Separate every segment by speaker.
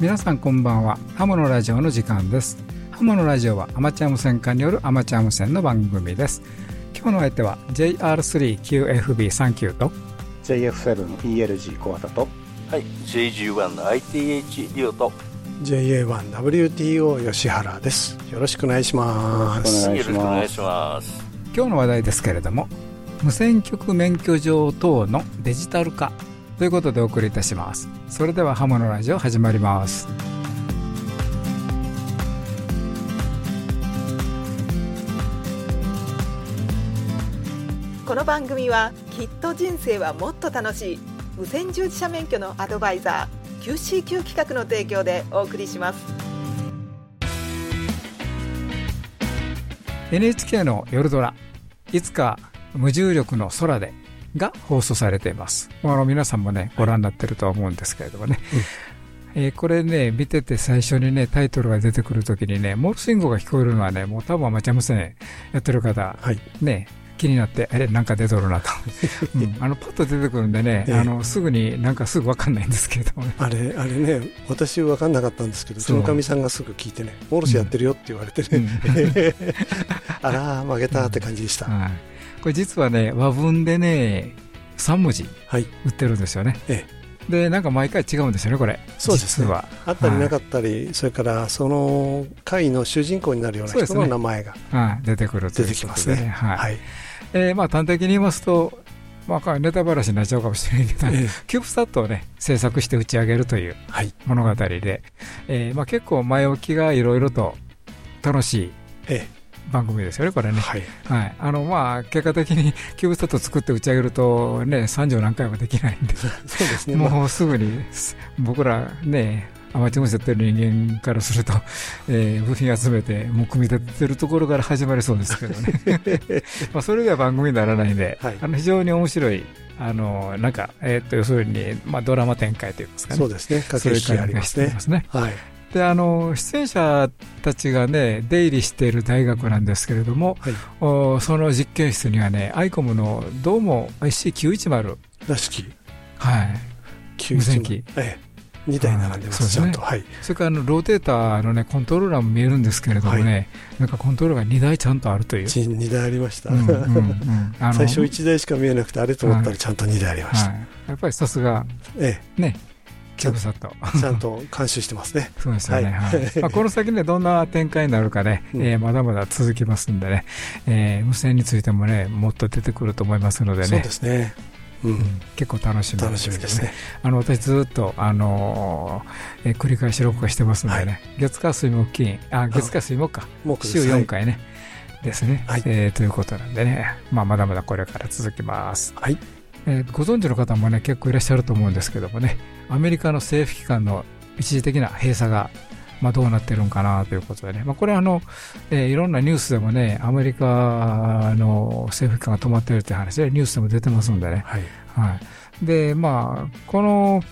Speaker 1: 皆さんこんばんは。ハムのラジオの時間です。ハムのラジオはアマチュア無線化によるアマチュア無線の番組です。今日の相手は JR3QFB39 と
Speaker 2: JF7ELG 小型と
Speaker 3: はい JG1 の ITH リオと
Speaker 4: JA1WTO 吉原です。よろしくお願いします。
Speaker 3: よろしくお願いします。
Speaker 1: 今日の話題ですけれども無線局免許証等のデジタル化ということでお送りいたします。それではハムのラジオ始まります。
Speaker 5: この番組はきっと人生はもっと楽しい無線従事者免許のアドバイザー QCQ 企画の提供でお送りします。
Speaker 1: NHK の夜ドラいつか無重力の空でが放送されています。あの皆さんもね、ご覧になってるとは思うんですけれどもね。えーこれね、見てて最初にね、タイトルが出てくるときにね、モールス信号が聞こえるのはね、もう多分アマチュア無線やってる方、
Speaker 4: はい。
Speaker 1: ね、気になって、あれ、なんか出とるなと。うん、あの、パッと出てくるんでね、
Speaker 4: ええ
Speaker 1: あの、すぐになんかすぐわかんないんですけれどもね。
Speaker 4: あれあれね私分かんなかったんですけど
Speaker 1: そう。
Speaker 4: のかみさんがすぐ聞いてねモールスやってるよって言われて
Speaker 1: う
Speaker 4: ね、
Speaker 1: ん。
Speaker 4: あらー負けたって感じでした、
Speaker 1: はい。これ実はね、和文でね、3文字
Speaker 4: はい。
Speaker 1: 売ってるんですよね。
Speaker 4: え
Speaker 1: で、なんか毎回違うんですよね、これ。
Speaker 4: そうですね。
Speaker 1: 実は。
Speaker 4: あったりなかったり、それからその回の主人公になるような人の名前が
Speaker 1: はい、出てくるという
Speaker 4: 出てきますね。
Speaker 1: はい。
Speaker 4: はい、
Speaker 1: えーまあ、端的に言いますと、まあ、ネタばらしになっちゃうかもしれないけど、
Speaker 4: ええ。
Speaker 1: キューブスタットをね、制作して打ち上げるという
Speaker 4: はい。
Speaker 1: 物語で、えーまあ、結構前置きがいろいろと楽しい
Speaker 4: え
Speaker 1: 番組ですよね、これね。
Speaker 4: えはい
Speaker 1: はい。あの、まあ、結果的に キューブスタット作って打ち上げるとね、30何回もできないんで、
Speaker 4: そうですね、まあ
Speaker 1: もうすぐに、す僕らね、アマチュア無線やってる人間からすると、えー部品集めて、もう組み立ててるところから始まりそうですけどね。まあそれでは番組にならないんで、
Speaker 4: はい
Speaker 1: あの非常に面白い、あの、なんか、えーっと、要するに、まあドラマ展開といいますかね。
Speaker 4: そうですね駆け引きありますね
Speaker 1: すね。
Speaker 4: はい
Speaker 1: で、あの、出演者たちがね、出入りしている大学なんですけれども、
Speaker 4: はい。
Speaker 1: おその実験室にはね、アイコムのどうも IC910、
Speaker 4: らしき。
Speaker 1: はい。
Speaker 4: 9
Speaker 1: 無線機。
Speaker 4: ええ。2台並んでます、
Speaker 1: はいそれからあのローテーターのね、コントローラーも見えるんですけれどもね、なんかコントローラーが2台ちゃんとあるという。
Speaker 4: 2台ありました、
Speaker 1: うんうんうん。あの
Speaker 4: 最初1台しか見えなくてあれと思った
Speaker 1: は
Speaker 4: らちゃんと2台ありました、
Speaker 1: はい、やっぱりさすが、
Speaker 4: え。
Speaker 1: ね、キューブサット。
Speaker 4: えちゃんと監修してますね。
Speaker 1: そうですよね。
Speaker 4: は
Speaker 1: はい。いまあ、この先ね、どんな展開になるかね、
Speaker 4: うん。
Speaker 1: えーまだまだ続きますんでね、えー無線についてもね、もっと出てくると思いますので
Speaker 4: そう
Speaker 1: ね、
Speaker 4: ですね。うん、
Speaker 1: うん。結構楽しみですけど
Speaker 4: しみですね。
Speaker 1: あの私ずっと、あのーえー繰り返し録画してますんでね、月火水木金、あ、月火水木か、週4回ね、ですね、
Speaker 4: はい。
Speaker 1: えーということなんでね、まあ、まだまだこれから続きます。
Speaker 4: はい
Speaker 1: えーご存知の方もね、結構いらっしゃると思うんですけどもね、アメリカの政府機関の一時的な閉鎖が、まあ、どうなってるんかなということでね、まあ、これはあの、えーいろんなニュースでもね、アメリカの政府機関が止まってるって話で、ニュースでも出てますんでね、
Speaker 4: はい。
Speaker 1: はい、で、まあ、この、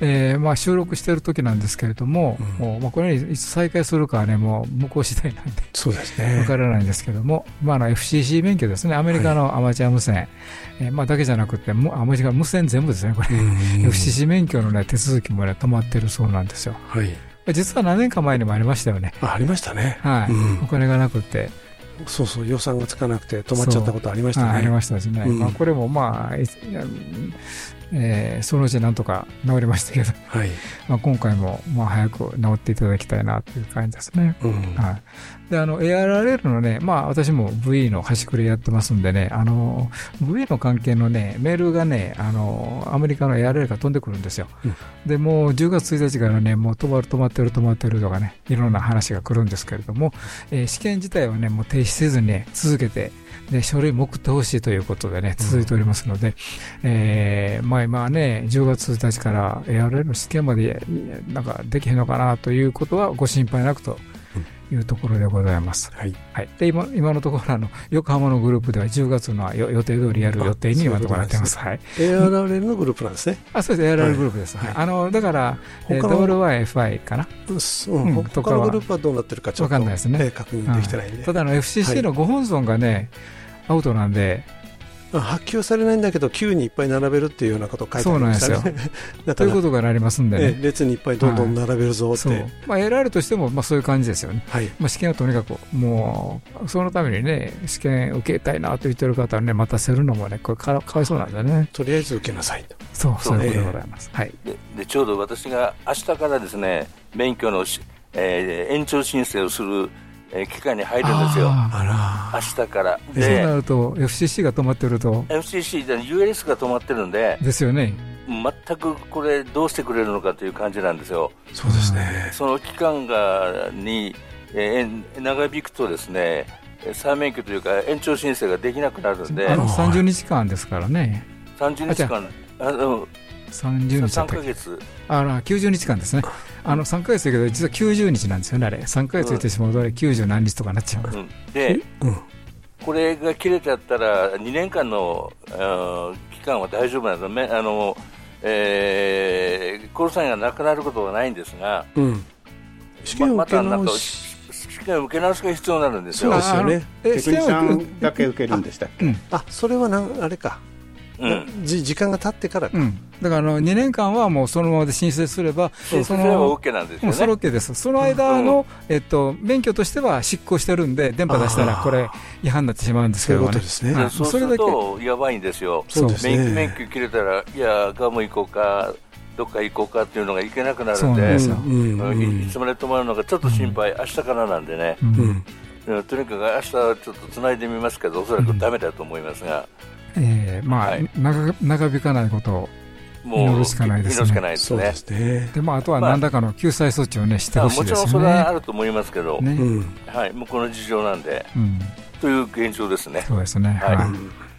Speaker 1: えーまあ、収録している時なんですけれども、
Speaker 4: うん。
Speaker 1: もうまあ、これいつ再開するかはね、もう向こう次第なんで、
Speaker 4: そうです
Speaker 1: わ
Speaker 4: ね
Speaker 1: からないんですけども、まあ、あの FCC 免許ですね、アメリカのアマチュア無線、えーまあ、だけじゃなくて、もアメリカ無線全部ですね、これ、
Speaker 4: うん
Speaker 1: FCC 免許の、ね、手続きも、ね、止まってるそうなんですよ。
Speaker 4: はい。
Speaker 1: 実は何年か前にもありましたよね。
Speaker 4: あありましたね。
Speaker 1: はい、
Speaker 4: うん。
Speaker 1: お金がなくて、
Speaker 4: そうそう予算がつかなくて止まっちゃったことありましたね。
Speaker 1: はい。ありましたしね、
Speaker 4: うん。
Speaker 1: まあ、これもまあ、えーそのうちなんとか治りましたけど、
Speaker 4: はい
Speaker 1: まあ、今回もまあ早く治っていただきたいなという感じですね。
Speaker 4: うん
Speaker 1: はい、であの ARRL のね、まあ、私も VE の端くれやってますんでね、あの VE の関係のね、メールがね、あのアメリカの ARRL が飛んでくるんですよ。
Speaker 4: うん
Speaker 1: でもう10月1日からね、もう止まる、止まってる、止まってるとかね、いろんな話が来るんですけれども、えー試験自体はね、もう停止せずに、ね、続けて、で書類も送ってほしいということでね、続いておりますので、えーまあ今はね、10月1日から ARL の試験までなんかできへんのかなということはご心配なくというところでございます。
Speaker 4: はい。
Speaker 1: はい、で今今のところあの、横浜のグループでは10月のよ予定通りやる予定に今のところなってます。はい。
Speaker 4: ARRL のグループなんですね。
Speaker 1: あそうです、ARL
Speaker 4: はい。
Speaker 1: グループです。はい。
Speaker 4: はい。
Speaker 1: あのだから、えー、
Speaker 4: 他の
Speaker 1: WFI かな、
Speaker 4: うん。他のグループはどうなってるかちょっと
Speaker 1: わかんないですね。
Speaker 4: ええ確認できてないんで。
Speaker 1: ただあの FCC のご本尊がね、アウトなんで、
Speaker 4: 発給されないんだけど、急にいっぱい並べるっていうようなことを書いてありまし たね。
Speaker 1: そうなんですよ。ということがなりますんでね。
Speaker 4: 列にいっぱいどんどん並べるぞって。はい、
Speaker 1: まあ、LR としても、まあ、そういう感じですよね。はい、まあ、試験はとにかく、もう、そのためにね、試験受けたいなと言ってる方はね、待たせるのもね、これかかわいそうなんだね。
Speaker 4: とりあえず受けなさいと。
Speaker 1: そう、そういうことでございます。はい。
Speaker 3: でで、ちょうど私が明日からですね、免許の、えー、延長申請をするえー、機関に入るんですよ、明日から。
Speaker 1: で、そうなると、FCC が止まってると。
Speaker 3: FCC で ULS が止まってるんで、
Speaker 1: ですよね。
Speaker 3: 全くこれ、どうしてくれるのかという感じなんですよ。
Speaker 4: そうですね。
Speaker 3: その期間がに、えー、長引くとですね、再免許というか延長申請ができなくなるんで。
Speaker 1: あの30日間ですからね。
Speaker 3: 30日間。あの
Speaker 1: 30日
Speaker 3: 3ヶ月
Speaker 1: あら90日間ですね、あの3か月だけど、実は90日なんですよね、あれ、3か月言ってしまうと、90何日とかなっちゃう、うん、
Speaker 3: で、うん、これが切れちゃったら、2年間の期間は大丈夫なんですあの、えー、コールサインがなくなることはないんですが、うん、
Speaker 4: 試験を受け直し、
Speaker 3: 試験を受け直しが必要になるんですよ。
Speaker 4: そうですよね。
Speaker 2: テクニシャンだけ受けるんでしたっけ？
Speaker 4: あ、それはなあれか。うん、時間が経ってからか、うん、
Speaker 1: だからあの2年間はもうそのままで申請すれば、
Speaker 3: 申請すれば OK なんですよ、ね、
Speaker 1: それ OK です、その間の、えっと、免許としては執行してるんで、電波出したらこれ、違反になってしまうんですけど
Speaker 4: ね、
Speaker 3: そうね。そうするとやばいんですよ、そうですね、免許切れたら、いや、ガム行こうか。どっか行こうかっていうのが行けなくなるんで、いつまで止まるのかちょっと心配、明日からなんでね、とにかく明日ちょっとつないでみますけど、おそらくだめだと思いますが。
Speaker 1: えー、まあ、はい、長長引かないことを祈るしかないですね。
Speaker 3: そうですね。
Speaker 1: で、まあ、あとは何らかの救済措置をね、してほしいですね。もちろん
Speaker 3: それはあると思いますけど、ね、はい、もうこの事情なんで、うん、という現状ですね。
Speaker 1: そうですね。はい。はい、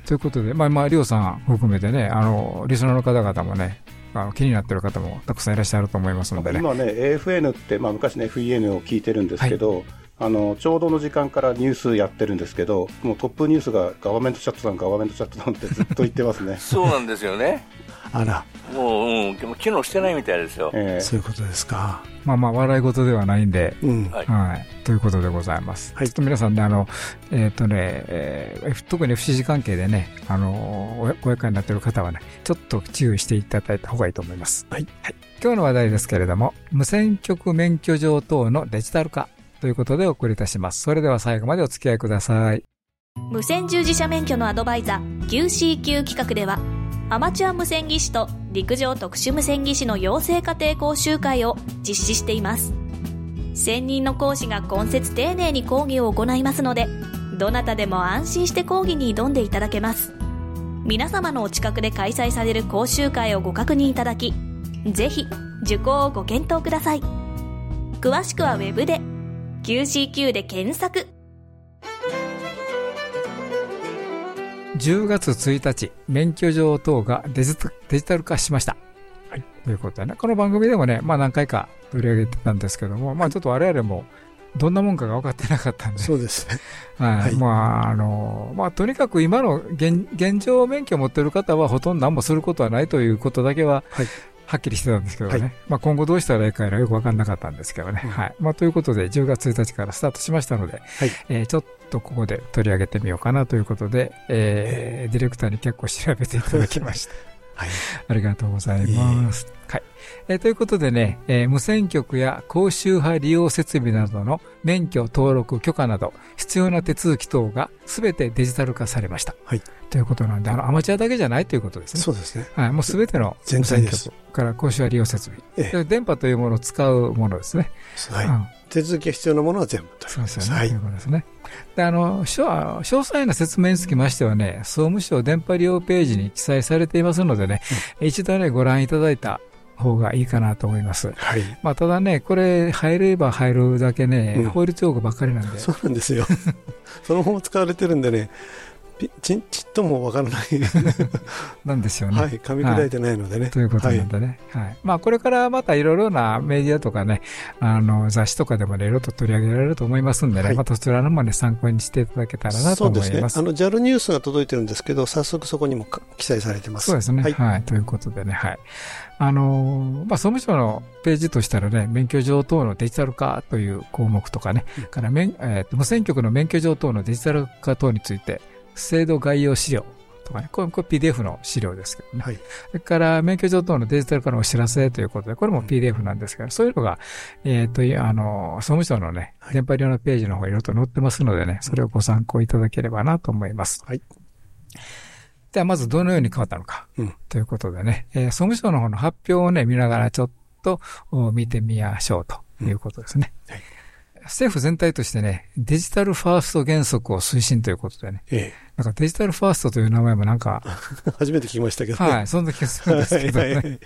Speaker 1: ということで、まあ、まあ、りょうさん含めてね、あの、リスナーの方々もね、あの気になっている方もたくさんいらっしゃると思いますのでね。
Speaker 2: 今ね、AFN って、まあ、昔ね、FEN を聞いてるんですけど、はいあのちょうどの時間からニュースやってるんですけど、もうトップニュースがガバメントシャットダウン、ガバメントシャットダウンってずっと言ってますね。
Speaker 3: そうなんですよね、
Speaker 4: あら、
Speaker 3: もう、うん、でも機能してないみたいですよ、
Speaker 4: えー、そういうことですか。
Speaker 1: まあまあ、笑い事ではないんで、うん、はい、ということでございます。はい、ちょっと皆さんね、あのえっ、ー、とね、えー、特に FCG 関係でね、あのご役になっている方はね、ちょっと注意していただいた方がいいと思います。はい、はい、今日の話題ですけれども、無線局免許状等のデジタル化。ということでお送りいたします。それでは最後までお付き合いください。
Speaker 6: 無線従事者免許のアドバイザー QCQ 企画では、アマチュア無線技師と陸上特殊無線技師の養成家庭講習会を実施しています。専任の講師が今節丁寧に講義を行いますので、どなたでも安心して講義に挑んでいただけます。皆様のお近くで開催される講習会をご確認いただき、ぜひ受講をご検討ください。詳しくは Web で QCQ で検索
Speaker 1: 10月1日、免許状等がデジデジタル化しました。はい。ということでね、この番組でもね、まあ何回か取り上げてたんですけども、まあちょっと我々もどんなもんかが分かってなかったんで。
Speaker 4: そうですね。
Speaker 1: はい。まあ、あの、まあとにかく今の現現状免許を持っている方はほとんど何もすることはないということだけは、はい、はっきりしてたんですけどね、はい、まあ今後どうしたらいいかよく分かんなかったんですけどね、うん、はい。まあ、ということで、10月1日からスタートしましたので、はい。えー、ちょっとここで取り上げてみようかなということで、えー、ディレクターに結構調べていただきました。はい、ありがとうございます。はいえー、ということでね、えー、無線局や公衆派利用設備などの免許登録許可など必要な手続き等がすべてデジタル化されました。はい、ということなんで、あのアマチュアだけじゃないということですね。
Speaker 4: そうですね。
Speaker 1: はい、もうすべての無線局から公衆派利用設備、ええ、電波というものを使うものですね。
Speaker 4: はい。うん、手続きが必要なものは全部
Speaker 1: そうですよね。はい、ということですね。で、あの、詳細な説明につきましてはね、総務省電波利用ページに記載されていますのでね、うん、一度ね、ご覧いただいた方がいいかなと思います。はい。まあ、ただね、これ、入れば入るだけね、うん、法律用語ばっかりなんで。
Speaker 4: そうなんですよ。そのまま使われてるんでね、ちちっともわからない
Speaker 1: なんですよね。
Speaker 4: はい、噛み砕いてないのでね。はい、
Speaker 1: ということなんでね。はい、はい。まあ、これからまたいろいろなメディアとかね、あの、雑誌とかでもね、いろいろと取り上げられると思いますんでね、はい、またそちらのもね、参考にしていただけたらなと思います。そうですね。
Speaker 4: あの、JAL ニュースが届いてるんですけど、早速そこにも記載されてます。
Speaker 1: そうですね。はい。はい、ということでね、はい。あのまあ、総務省のページとしたらね、免許状等のデジタル化という項目とかね、うん、から免、えー、無線局の免許状等のデジタル化等について、制度概要資料とかね、これこれ PDF の資料ですけどね。はい、それから免許状等のデジタル化のお知らせということで、これも PDF なんですけど、そういうのが、えっ、ー、と、あの、総務省のね、電波量のページの方いろいろと載ってますのでね、それをご参考いただければなと思います。はい。では、まずどのように変わったのか、うん、ということでね、えー、総務省の方の発表をね、見ながらちょっと見てみましょうということですね。うんはい政府全体としてね、デジタルファースト原則を推進ということでね。ええ。なんかデジタルファーストという名前もなんか。
Speaker 4: 初めて聞きましたけど
Speaker 1: ね。はい、そんな気がするんですけどね。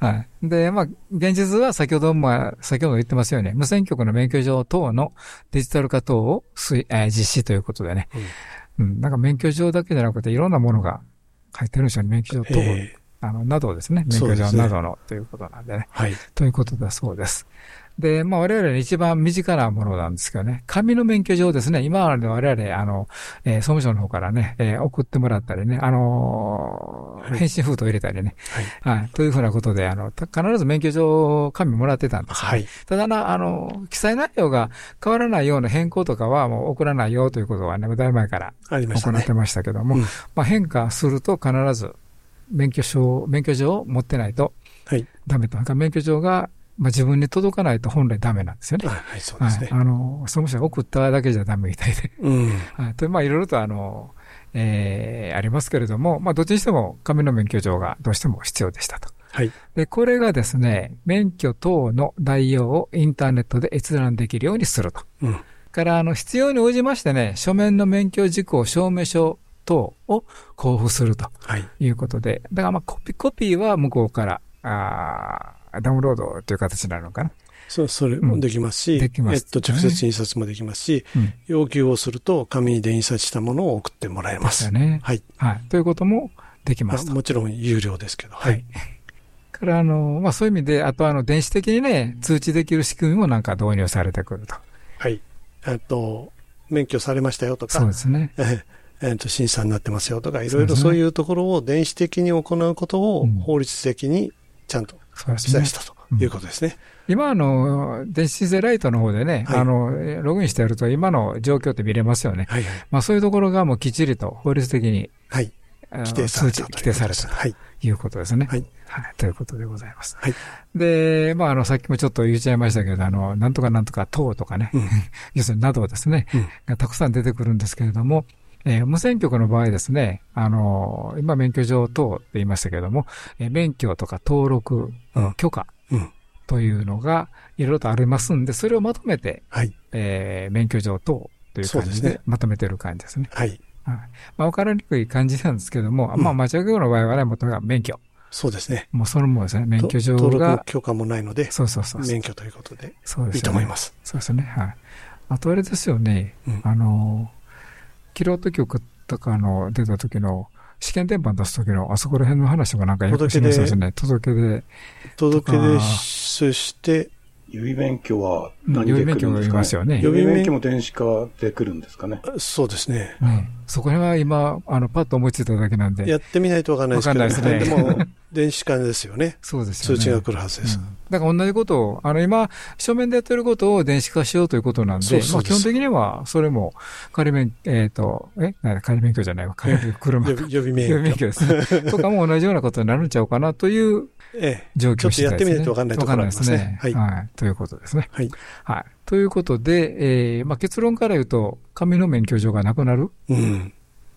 Speaker 1: はい、で、まあ、現実は先ほども、先ほど言ってますよね。無線局の免許証等のデジタル化等を推、えー、実施ということでね。うん、うん。なんか免許証だけじゃなくていろんなものが書いてるんですよね。免許証等。えー、あの、などですね。免許証などの、ね、ということなんでね。はい。ということだそうです。で、まあ我々に一番身近なものなんですけどね、紙の免許証ですね、今まで我々、あの、えー、総務省の方からね、えー、送ってもらったりね、あのーはい、返信封筒入れたりね、はい、はい。というふうなことで、あの、必ず免許証紙もらってたんです、ね、はい。ただな、あの、記載内容が変わらないような変更とかはもう送らないよということはね、だいぶ前から行ってましたけども、ま、ねうん、まあ変化すると必ず免許証、免許証を持ってないと、はい。ダメと。免許証がまあ、自分に届かないと本来ダメなんですよね。
Speaker 4: はい、そうですね。
Speaker 1: はい、あの、総務省が送っただけじゃダメみたいで。うん。はい。と、まあ、いろいろとあの、えー、ありますけれども、まあ、どっちにしても紙の免許状がどうしても必要でしたと。はい。で、これがですね、免許等の内容をインターネットで閲覧できるようにすると。うん。から、あの、必要に応じましてね、書面の免許事項証明書等を交付すると。はい。いうことで、だからまあ、コピー、コピーは向こうから、あダウンロードという形になるのかな。
Speaker 4: そう、それもできますし、うん、できます、ね、えっと、直接印刷もできますし、うん、要求をすると紙にで印刷したものを送ってもらえます。
Speaker 1: ですよね。はい。はい。ということもできます
Speaker 4: もちろん有料ですけど。はい。
Speaker 1: から、あの、まあ、そういう意味で、あと、あの、電子的にね、通知できる仕組みもなんか導入されてくると。
Speaker 4: はい。えっと、免許されましたよとか。
Speaker 1: そうですね。
Speaker 4: えっと、審査になってますよとか、いろいろそういうところを電子的に行うことを法律的にちゃんと記載したということですね。
Speaker 1: 今、あの、電子申請ライトの方でね、はい、あの、ログインしてやると今の状況って見れますよね。はいはい、まあそういうところがもうきっちりと法律的に、はい。規定された。規定されたということですね。はい。はい。ということでございます。はい。で、まあ、あの、さっきもちょっと言っちゃいましたけど、あの、なんとかなんとか等とかね、うん、要するになどですね、うん、がたくさん出てくるんですけれども、えー、無線局の場合ですね、あのー、今免許証等って言いましたけれども、えー、免許とか登録、うん、許可というのがいろいろとありますんで、それをまとめて、はい、えー、免許証等という感じでまとめてる感じですね。はい。はい。まあ、わからにくい感じなんですけども、うん、まあ、町役の場合はね、もともと免許。
Speaker 4: そうですね。
Speaker 1: もうそのもですね、免許証が。
Speaker 4: 登録許可もないので、
Speaker 1: そうそうそう
Speaker 4: 免許ということで、そうです、ね、いいと思います。
Speaker 1: そうですね。はい。あとあれですよね、うん、あの、キロット局とかの出た時の試験電波出す時のあそこら辺の話もなんかよくしますですね。届け出。
Speaker 4: 届け出して、
Speaker 2: 予備免許は何で来るんですか、ね、予備免許もい
Speaker 1: ますよね。
Speaker 2: 予備免許も電子化で来るんですかね。
Speaker 4: そうですね。
Speaker 1: うん、そこら辺は今、あの、パッと思いついただけなんで。
Speaker 4: やってみないとわかんないですけど、わかんないですね。でも、電子化ですよね。
Speaker 1: そうですよ
Speaker 4: ね。通知が来るはずです。うん、
Speaker 1: だから同じことを、あの、今、書面でやってることを電子化しようということなんで、そうそうまあ基本的には、それも、仮免、えっ、ー、と、え？仮免許じゃないわ。仮車。
Speaker 4: 予備免許。
Speaker 1: 予備免許です、とかも同じようなことになるんちゃうかなというええ、状況次
Speaker 4: 第ですね。ちょっとやってみないとわかんないところありますね。
Speaker 1: はい。はい。ということですね。はい。はい。ということで、えー、まあ結論から言うと、紙の免許状がなくなるうん。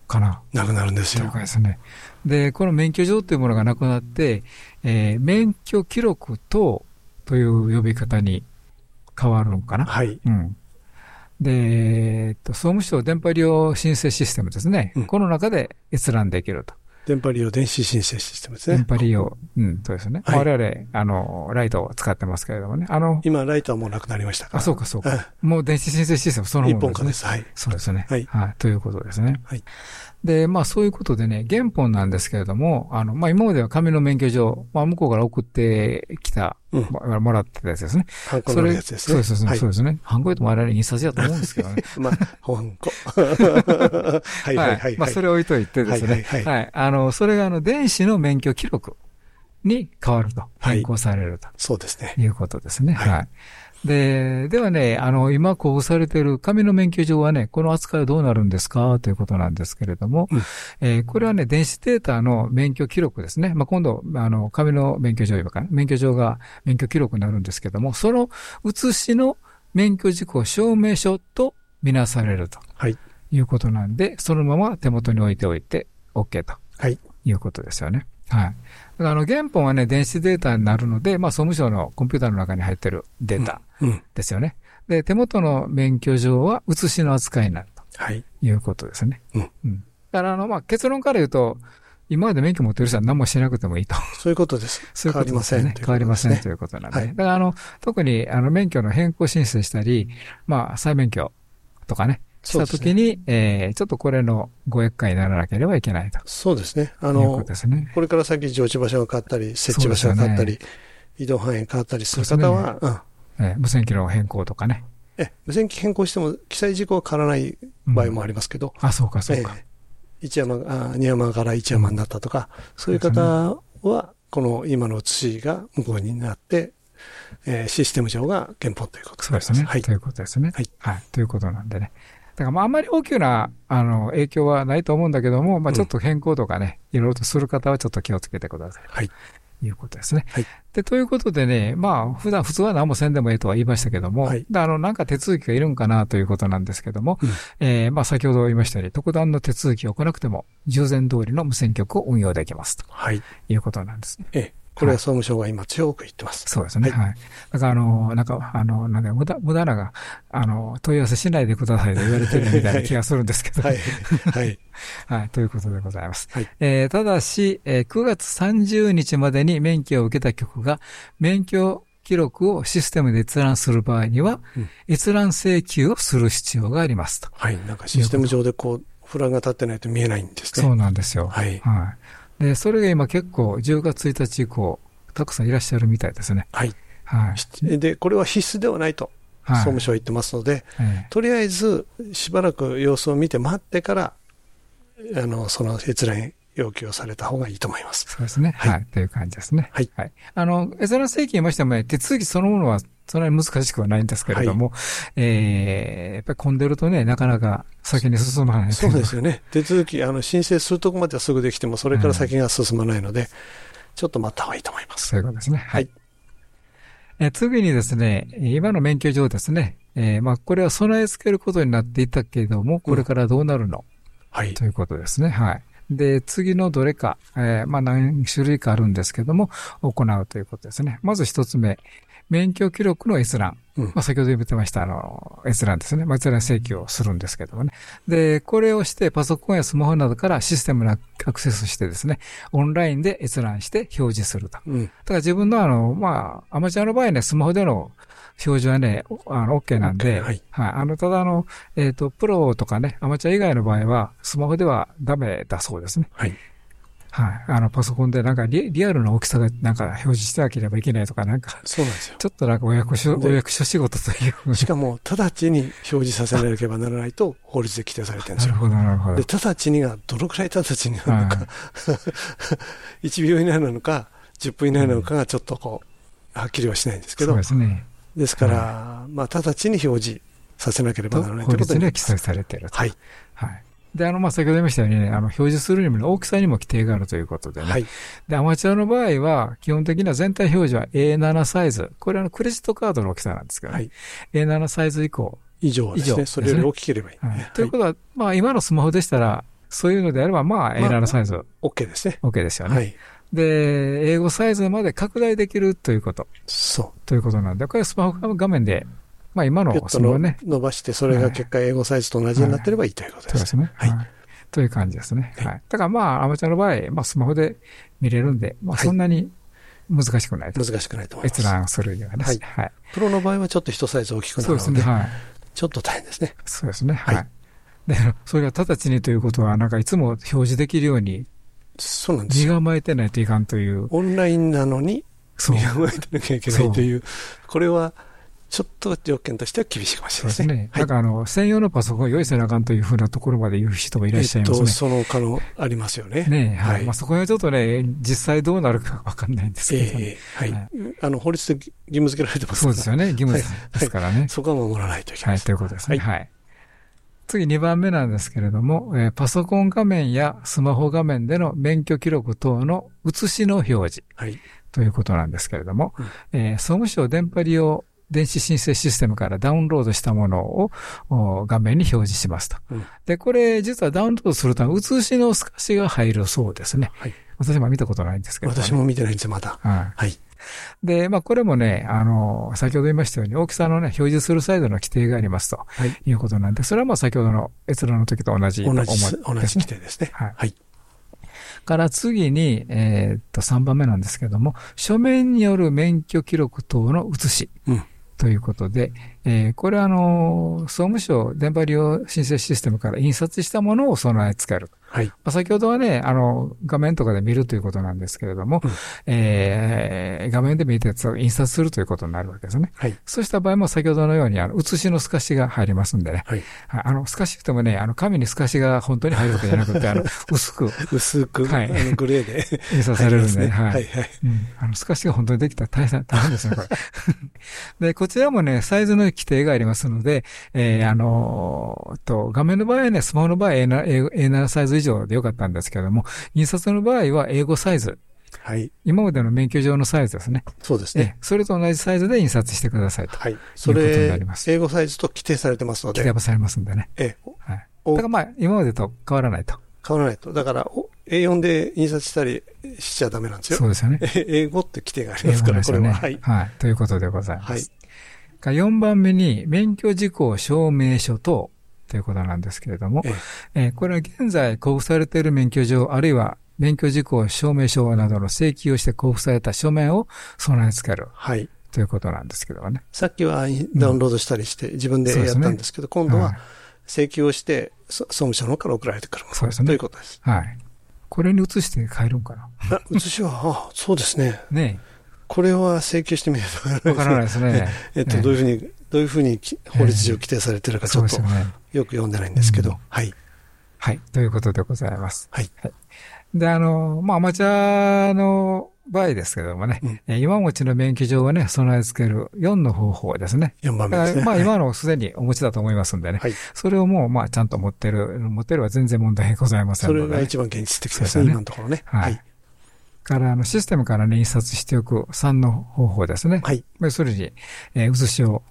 Speaker 1: かな。
Speaker 4: なくなるんですよ。
Speaker 1: とですね。で、この免許状というものがなくなって、えー、免許記録等という呼び方に変わるのかな。はい。うん。で、えっと、総務省電波利用申請システムですね。うん、この中で閲覧できると。
Speaker 4: 電波利用電子申請システムですね。
Speaker 1: 電波利用、うん、そうですね。はい、我々、あの、ライトを使ってますけれどもね。あの、
Speaker 4: 今、ライトはもうなくなりました
Speaker 1: あ、そうか、そうか。もう電子申請システムそのものです、ね。一本化
Speaker 4: です。はい。
Speaker 1: そうですね。はい。はい。ということですね。はい。で、まあそういうことでね、原本なんですけれども、あの、まあ今までは紙の免許証、まあ向こうから送ってきた、うん、もらってたやつですね。
Speaker 4: ハンコのやつです
Speaker 1: ね。そうですね。はい、そうですね。ハンコとも我々印刷やと思うんですけどね。
Speaker 4: まあ、ハンコ。はいはいはい。
Speaker 1: まあそれ置いといてですね。はい、はい、はい。あの、それがあの、電子の免許記録。に変わると、変更されると、
Speaker 4: そうですね。
Speaker 1: いうことですね。はい。で、ではね、あの、今交付されている紙の免許証はね、この扱いはどうなるんですか？ということなんですけれども、うん、えー、これはね、電子データの免許記録ですね。まあ、今度、あの、紙の免許証か免許証が免許記録になるんですけども、その写しの免許事項証明書とみなされると。はい。いうことなんで、そのまま手元に置いておいて OK と。はい。いうことですよね。はい。あの原本はね、電子データになるので、まあ総務省のコンピューターの中に入ってるデータですよね。うんうん、で、手元の免許上は写しの扱いになると。はい。いうことですね。うん。うん、だからあの、まあ結論から言うと、今まで免許持ってる人は何もしなくてもいいと。
Speaker 4: そういうことです。
Speaker 1: そういうことですね。変わりません。ということなんで。はい、だからあの、特にあの免許の変更申請したり、まあ再免許とかね、したときに、ねえー、ちょっとこれのご厄介にならなければいけないと。
Speaker 4: そうですね。あの、ね、これから先上地場所が変わったり、設置場所が変わったり、ね、移動範囲が変わったりする方は、うん
Speaker 1: えー、無線機の変更とかね。
Speaker 4: え、無線機変更しても記載事項は変わらない場合もありますけど。
Speaker 1: うん、あ、そうか、そうか。えー、
Speaker 4: 一山、あ二山から一山になったとか、そういう方は、この今の写しが無効になって、えー、システム上が原本ということ
Speaker 1: ですね。そうですね。はい。ということですね。はい。はい。ということなんでね。だからまああんまり大きな、あの、影響はないと思うんだけども、まあちょっと変更とかね、いろいろとする方はちょっと気をつけてください。はい。いうことですね。はい。で、ということでね、まあ、普段、普通は何もせんでもいいとは言いましたけども、はい。あの、なんか手続きがいるんかなということなんですけども、うん、えー、まあ、先ほど言いましたように、特段の手続きを行わなくても、従前通りの無線局を運用できますと。はい。いうことなんですね。
Speaker 4: ええ。これは総務省が今強く言ってます。
Speaker 1: そうですね。はい。だから、あの、なんか、あの、なんか、無駄、無駄なが、あの、問い合わせしないでくださいと言われてるみたいな気がするんですけど。はい。はい。はい。ということでございます。はい。えー、ただし、えー、9月30日までに免許を受けた局が、免許記録をシステムで閲覧する場合には、うん、閲覧請求をする必要がありますと。
Speaker 4: はい。なんかシステム上でこう、フラグが立ってないと見えないんですね。
Speaker 1: そうなんですよ。はい。はい。で、それが今結構10月1日以降、たくさんいらっしゃるみたいですね。はい。
Speaker 4: はい。で、これは必須ではないと、総務省は言ってますので、はい、とりあえずしばらく様子を見て待ってから、あの、その閲覧要求をされた方がいいと思います。
Speaker 1: そうですね。はい。はい、という感じですね。はい。はい。あの、閲覧請求にましても、ね、手続きそのものはそんなに難しくはないんですけれども、はい、えー、やっぱり混んでるとね、なかなか先に進まない
Speaker 4: そうですよね。手続き、あの、申請するとこまではすぐできても、それから先が進まないので、うん、ちょっと待った方がいいと思います。
Speaker 1: そういうことですね。はい。え次にですね、今の免許上ですね、えー、まあ、これは備え付けることになっていたけれども、これからどうなるの、うん、はい。ということですね。はい。で、次のどれか、えー、まあ何種類かあるんですけども、行うということですね。まず一つ目、免許記録の閲覧。うん、まあ、先ほど言ってました、あの、閲覧ですね。まあ、閲覧請求をするんですけどもね。で、これをしてパソコンやスマホなどからシステムにアクセスしてですね、オンラインで閲覧して表示すると。うん、だから自分のあの、まあ、アマチュアの場合ね、スマホでの表示はね、あの、OK なんで、はい、はい。あの、ただあの、えっ、ー、と、プロとかね、アマチュア以外の場合は、スマホではダメだそうですね。はい。はい。あの、パソコンでなんかリリアルな大きさがなんか表示してなければいけないとか、なんか。
Speaker 4: そうなんですよ。
Speaker 1: ちょっとなんかお役所、お役所仕事とい
Speaker 4: う。しかも、直ちに表示させなければならないと法律で規定されてるんですよ。
Speaker 1: なるほど、なるほど。
Speaker 4: で、直ちにがどのくらい直ちになるのか、はい、1秒以内なのか、10分以内なのかがちょっとこう、はっきりはしないんですけど。そうですね。ですから、はい、まあ、直ちに表示させなければならないということに。
Speaker 1: 法律には記載されているはい。はい。で、あの、まあ、先ほど言いましたように、ね、あの、表示するにも、大きさにも規定があるということでね。はい。で、アマチュアの場合は、基本的な全体表示は A7 サイズ。これはあの、クレジットカードの大きさなんですけどね。はい。A7 サイズ以降。
Speaker 4: 以上ですね。以上それより大きければいい、ね、はい。
Speaker 1: ということは、まあ、今のスマホでしたら、そういうのであれば、まあ、A7 サイズ。まあ、
Speaker 4: OK ですね。
Speaker 1: OK ですよね。はい。で、英語サイズまで拡大できるということ。
Speaker 4: そ
Speaker 1: う。ということなんで、これスマホ画面でまあ今の
Speaker 4: スマホね。伸ばして、それが結果英語サイズと同じになってればいいということです。そうですね。はい。
Speaker 1: という感じですね。はい。だからまあ、アマチュアの場合、まあスマホで見れるんで、まあそんなに難しくない
Speaker 4: と。難しくないと思います。
Speaker 1: 閲覧するにはね。はい。はい。
Speaker 4: プロの場合はちょっと一サイズ大きくなるので、そうですね。はい。ちょっと大変ですね。
Speaker 1: そうですね。はい。で、それが直ちにということは、なんかいつも表示できるように、
Speaker 4: そうなんです
Speaker 1: よ。身構えてないといかんという。
Speaker 4: オンラインなのに、身構えてなきゃいけないという、これは、ちょっと条件としては厳しいかもしれないですね。ね
Speaker 1: はい、なんかあの、専用のパソコンを用意せなあかんというふうなところまで言う人もいらっしゃいますね。えっと、
Speaker 4: その可能ありますよね。
Speaker 1: ねはい。まあそこはちょっとね、実際どうなるかわかんないんですけど、ね、
Speaker 4: えー、はい。あの、法律で義務付けられてます
Speaker 1: からそうですよね。義務ですからね。
Speaker 4: そこは守らないといけない。
Speaker 1: はい、ということですね。はい。次2番目なんですけれども、えー、パソコン画面やスマホ画面での免許記録等の写しの表示。はい。ということなんですけれども、うん、えー、総務省電波利用電子申請システムからダウンロードしたものを画面に表示しますと。うん、で、これ実はダウンロードすると写しの透かしが入るそうですね。はい、私も見たことないんですけど、
Speaker 4: ね、私も見てないんですよ、まだ。はい。はい
Speaker 1: で、まあ、これもね、あの、先ほど言いましたように、大きさのね、表示するサイズの規定がありますと、はい、いうことなんで、それはまあ、先ほどの閲覧の時と同じ
Speaker 4: 同じ、同じ規定ですね。はい。はい
Speaker 1: から次に、えー、っと、3番目なんですけども、書面による免許記録等の写し。うんということで、えー、これはあの、総務省電波利用申請システムから印刷したものを備え付ける。はい。まあ、先ほどはね、あの、画面とかで見るということなんですけれども、うん、えー、画面で見たやつを印刷するということになるわけですね。はい。そうした場合も先ほどのように、あの、写しの透かしが入りますんでね。はい。あの、透かしってもね、あの、紙に透かしが本当に入るわけじゃなくて、あの、薄く。
Speaker 4: 薄く。はい。あの、グレーで。
Speaker 1: 印刷されるんで、ね、はい。はい、はい。うん。あの、透かしが本当にできたら大変、大変ですね、これ。で、こちらもね、サイズの規定がありますので、えー、あの、と、画面の場合はね、スマホの場合は A7, A7 サイズ以上でよかったんですけども、印刷の場合は英語サイズ。はい。今までの免許上のサイズですね。
Speaker 4: そうですね。
Speaker 1: それと同じサイズで印刷してくださいと。はい。それ、いうことになります。
Speaker 4: 英語サイズと規定されてますので。
Speaker 1: 規定されますんでね。ええ。はい。だからまあ、今までと変わらないと。
Speaker 4: 変わらないと。だから、A4 で印刷したりしちゃダメなんですよ。
Speaker 1: そうですよね。
Speaker 4: 英語って規定がありますから、ね、これは。
Speaker 1: はい。はい。ということでございます。はい。4番目に、免許事項証明書等ということなんですけれども、ええー、これは現在交付されている免許状、あるいは免許事項証明書などの請求をして交付された書面を備え付ける。はい。ということなんですけどね。
Speaker 4: さっきはダウンロードしたりして自分でやったんですけど、うんね、今度は請求をして、総務省の方から送られてくる。そうですね。ということです。
Speaker 1: はい。これに移して変えるんかな。
Speaker 4: 移しは、あそうですね。ねこれは請求してみない
Speaker 1: とわからないですね。
Speaker 4: えっと、どういうふうに、どういうふうに法律上規定されてるかちょっとよく読んでないんですけど、はい。
Speaker 1: はい。ということでございます。はい。で、あの、まあ、アマチュアの場合ですけどもね、うん、今持ちの免許状をね、備え付ける4の方法ですね。
Speaker 4: 4番目ですね。
Speaker 1: まあ、今のすでにお持ちだと思いますんでね。はい。それをもう、まあ、ちゃんと持ってる、持ってるは全然問題ございませんの
Speaker 4: で、それが一番現実的ですね、今のところね。はい。
Speaker 1: から、あの、システムからね、印刷しておく3の方法ですね。はい。要するに、えー、写しを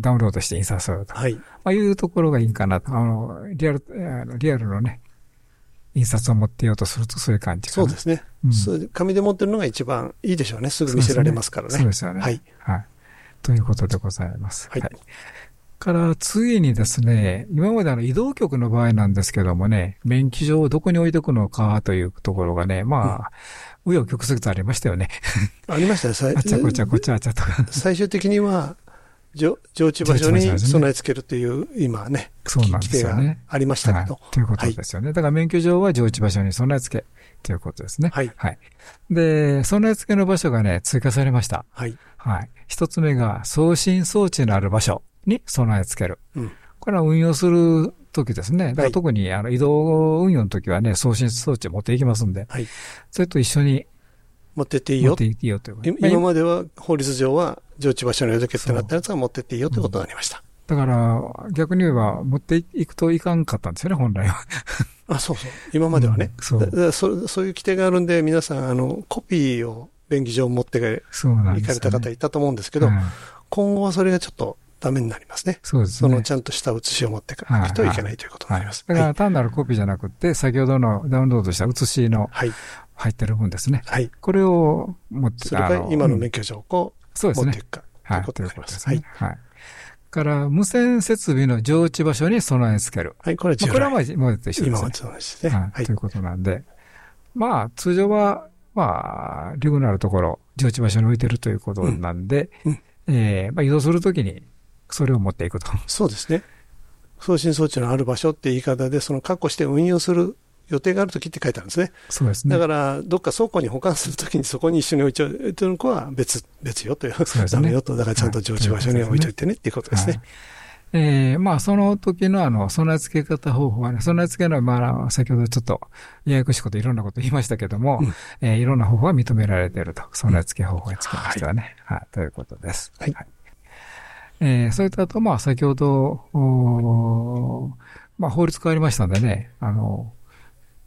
Speaker 1: ダウンロードして印刷すると。はい。まあ、いうところがいいかなと。あの、リアル、あのリアルのね、印刷を持っていようとするとそういう感じ
Speaker 4: そうですね、うん、紙で持ってるのが一番いいでしょうね。すぐ見せられますからね。
Speaker 1: そうですよね。はい。はい。ということでございます。はい、はいから次にですね、今まであの移動局の場合なんですけどもね、免許証をどこに置いておくのかというところがね、まあ、紆、余、曲折とありましたよね。
Speaker 4: ありました
Speaker 1: ね、あちゃこちゃこちゃあちゃとか。
Speaker 4: 最終的には、常置場所に備え付けるという、今ね、
Speaker 1: そうなんですよね。
Speaker 4: ありましたけど、は
Speaker 1: い。ということですよね。だから免許証は常置場所に備え付けということですね。はい。はい。で、備え付けの場所がね、追加されました。はい。はい。一つ目が、送信装置のある場所。に備え付ける。うん、これは運用するときですね。だから特にあの移動運用のときはね、送信装置持っていきますんで、はい、それと一緒に
Speaker 4: 持ってっていいよ。
Speaker 1: 持っていっていいよという
Speaker 4: 今までは法律上は常置場所に置いとけってなったやつは持ってっていいよということになりました。
Speaker 1: だから、逆に言えば、持っていくといかんかったんですよね、本来は。
Speaker 4: あ、そうそう。今まではね。うん、そうそ。そういう規定があるんで、皆さん、あの、コピーを便宜上持って行かれた方いたと思うんですけど、うん、今後はそれがちょっとダメになりますね。そうですね。そのちゃんとした写しを持っていかないといけないということになります。
Speaker 1: だから単なるコピーじゃなくて、先ほどのダウンロードした写しの入ってる分ですね。はい。これを持って、
Speaker 4: それが今の免許証を持っていくかということになります。はい。はい。
Speaker 1: から、無線設備の常置場所に備え付ける。
Speaker 4: はい、これは
Speaker 1: これはまあ、今までと一緒です、ね。
Speaker 4: 今までと同じですね。
Speaker 1: はい。ということなんで、まあ、通常は、まあ、リグのあるところ、常置場所に置いてるということなんで、うん、えー、まあ、移動するときに、それを持っていくと。
Speaker 4: そうですね。送信装置のある場所って言い方で、その確保して運用する予定があるときって書いてあるんですね。
Speaker 1: そうですね。
Speaker 4: だから、どっか倉庫に保管するときにそこに一緒に置いちゃうというのは別、別よという。そうですね。よと。だからちゃんと常駐場所に置いといてねっていうことですね。
Speaker 1: えー、まあ、その時のあの、備え付け方方法はね、備え付けの、まあ、先ほどちょっと、ややこしいこといろんなこと言いましたけども、うん、えー、いろんな方法が認められていると。備え付け方法につきましてはね、うん、はい、はい、ということです。はい。はい、えー、それとあと、まあ、先ほど、まあ、法律変わりましたんでね、あの、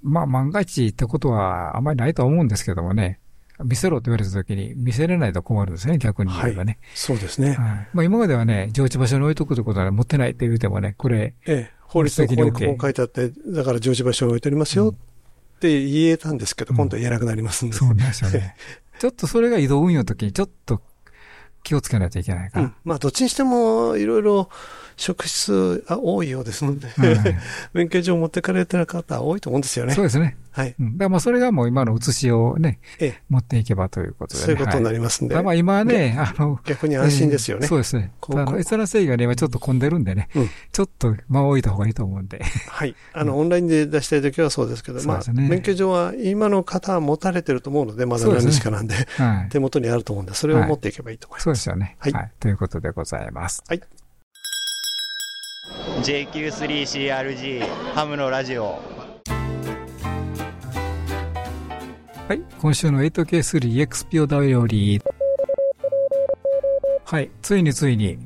Speaker 1: まあ、万が一ってことはあまりないと思うんですけどもね、見せろと言われたときに見せれないと困るんですね、逆に言えばね。はい、
Speaker 4: そうですね。はい、
Speaker 1: まあ今まではね、上置場所に置いとくということは持ってないって言うてもね、これ、
Speaker 4: ええ、法律的にこう書いてあって、だから上置場所に置いておりますよって言えたんですけど、うん、今度は言えなくなりますんで。
Speaker 1: そうですよね。ちょっとそれが移動運用の時にちょっと気をつけないといけないか。
Speaker 4: うん、まあどっちにしてもいろいろ職質が多いようですので、はい、免許証持ってかれてる方多いと思うんですよね。
Speaker 1: そうですね。
Speaker 4: はい。
Speaker 1: うん、だからまあそれがもう今の写しをね、ええ、持っていけばということで、
Speaker 4: ね、そういうことになりますんで。
Speaker 1: はい、まあ今ね、あの、
Speaker 4: 逆に安心ですよね。
Speaker 1: えー、そうですね。あの、閲覧制御がね、今ちょっと混んでるんでね、うん、ちょっと間を置いた方がいいと思うんで。
Speaker 4: はい。あの、オンラインで出したいときはそうですけど、まあ、免許証は今の方は持たれてると思うので、まだ何日かなんで、でねはい、手元にあると思うんで、それを持っていけばいいと思います。
Speaker 1: そうですよね。はい。ということでございます。
Speaker 4: はい。
Speaker 7: JQ3CRG ハムのラジオ
Speaker 1: はい今週の 8K3XP およりはいついについに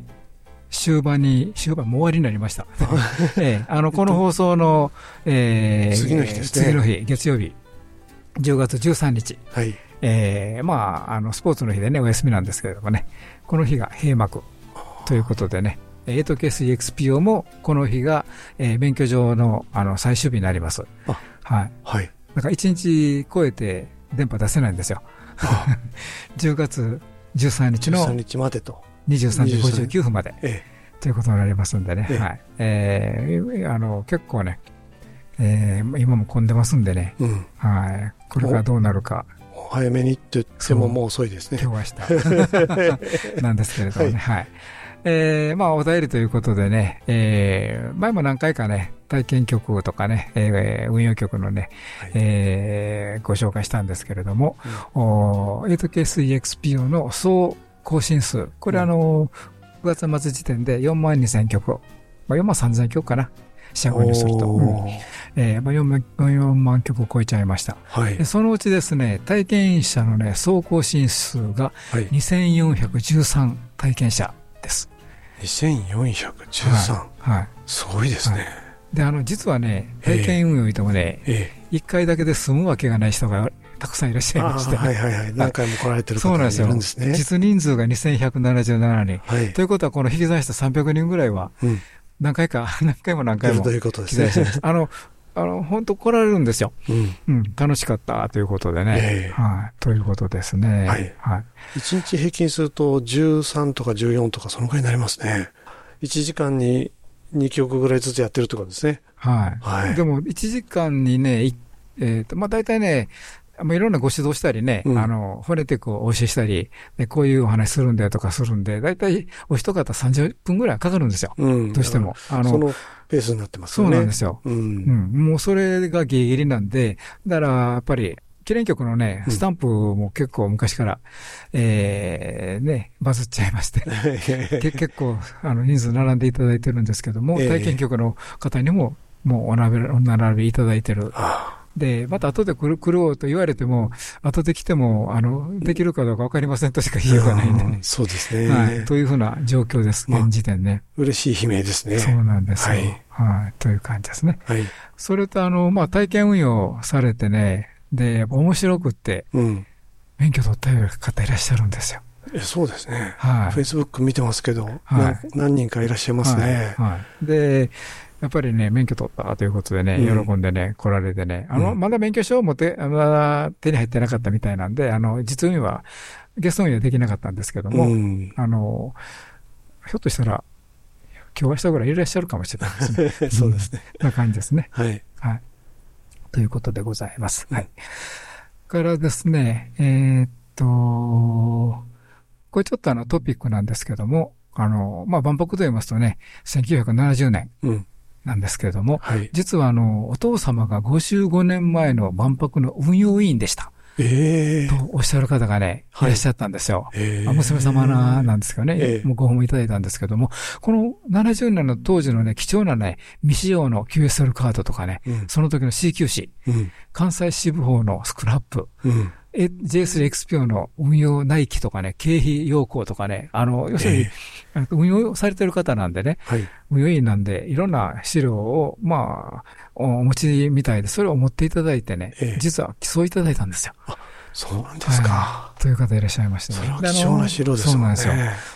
Speaker 1: 終盤に、終盤も終わりになりました。えー、あの、この放送の、
Speaker 4: えー、次の日ですね。次
Speaker 1: の日、月曜日、10月13日。
Speaker 4: はい。
Speaker 1: えー、まあ、あの、スポーツの日でね、お休みなんですけれどもね、この日が閉幕ということでね、8K3XPO もこの日が、えー、免許証のあの最終日になります。はい。
Speaker 4: はい。
Speaker 1: だから1日超えて電波出せないんですよ。10 月13日の
Speaker 4: 13日までと。
Speaker 1: 23時59分まで、
Speaker 4: ええ、
Speaker 1: ということになりますんでね、ええ。はい。えー、あの結構ね、えー、今も混んでますんでね、
Speaker 4: うん、
Speaker 1: はい、これがどうなるか。
Speaker 4: 早めにって言ってももう遅いですね。
Speaker 1: 今日は明日。なんですけれどもね、はい、はいえー、まあ、お便りということでね、えー、前も何回かね、体験局とかね、えー、運用局のね、はい、えー、ご紹介したんですけれども、うん、8K3XPO の総更新数、これ、あの、9月末時点で4万2000曲、まあ、4万3000曲かな。社後にすると、うん。えーまあ4万、4万曲を超えちゃいました、
Speaker 4: はい、
Speaker 1: そのうちですね体験者の、ね、総更新数が2413体験者です。
Speaker 4: 2413、はい、すごいですね。はい、
Speaker 1: で、あの、実はね、体験運用いてもね、ええ、1回だけで済むわけがない人がたくさんいらっしゃいまして、
Speaker 4: はいはいはい。何回も来られてる方がいるんですね。
Speaker 1: 実人数が2177人。はい、ということは、この引き算した300人ぐらいは、何回か、何回も何回も。
Speaker 4: ということですね。
Speaker 1: あの、あの、本当来られるんですよ。うん。うん、楽しかったということでね。えー、はい。ということですね。
Speaker 4: はい。はい。1日平均すると13とか14とかそのぐらいになりますね。1時間に2曲ぐらいずつやってるってことですね。
Speaker 1: はい。はい。でも1時間にね、えっ、ー、と、まあ大体ね、まあ、いろんなご指導したりね、うん、あの、フォネティックをお教えしたり、でこういうお話するんだよとかするんで、大体お一方30分ぐらいかかるんですよ。うん、どうしても。
Speaker 4: あの、ペースになってます
Speaker 1: ね。そうなんですよ。うん。うん、もうそれがギリギリなんで、だからやっぱり、記念局のね、スタンプも結構昔から、うん、えー、ね、バズっちゃいまして 結構、あの、人数並んでいただいてるんですけども、体験局の方にも、もうお並び、お並びいただいてる。で、また後で来る、来ろうと言われても、後で来ても、あの、できるかどうかわかりませんとしか言いようがないんでね。
Speaker 4: そうですね。
Speaker 1: はい。というふうな状況です、現時点ね。
Speaker 4: 嬉しい悲鳴ですね。
Speaker 1: そうなんですよ。はい。はい。という感じですね。
Speaker 4: はい。
Speaker 1: それと、あの、まあ、体験運用されてね、で、面白くって、うん。免許取った方いらっしゃるんですよ。
Speaker 4: えそうですね。はい。フェイスブック見てますけど、はい、何人かいらっしゃいますね。
Speaker 1: はい。はい、で、やっぱりね、免許取ったということでね、喜んでね、来られてね、あの、まだ免許証を持って、まだ手に入ってなかったみたいなんで、あの、実運は、ゲスト運はできなかったんですけども、あの、ひょっとしたら、今日明日ぐらいいらっしゃるかもしれないですね。
Speaker 4: そうですね。
Speaker 1: な感じですね。
Speaker 4: はい。
Speaker 1: はい。ということでございます。はい。からですね、えー、っと、これちょっとあのトピックなんですけども、あの、まあ、万博と言いますとね、1970年。うんなんですけれども、はい、実はあの、お父様が55年前の万博の運用委員でした。ええ。ー、とおっしゃる方がね、い。らっしゃったんですよ。えー、娘様なんですけどね、えー、もうご訪問いただいたんですけども、この70年の当時のね、貴重なね、未使用の QSL カードとかね、うん、その時の CQ 紙、うん、関西支部法のスクラップ、うん J3XPO の運用内規とかね、経費要項とかね、あの、要するに、運用されてる方なんでね、はい、運用員なんで、いろんな資料を、まあ、お持ちみたいで、それを持っていただいてね、え実は競いいただいたんですよ。
Speaker 4: そうなんですか、
Speaker 1: はい、という方いらっしゃいましたね。
Speaker 4: それは貴重な資料ですね。そうなんですよ。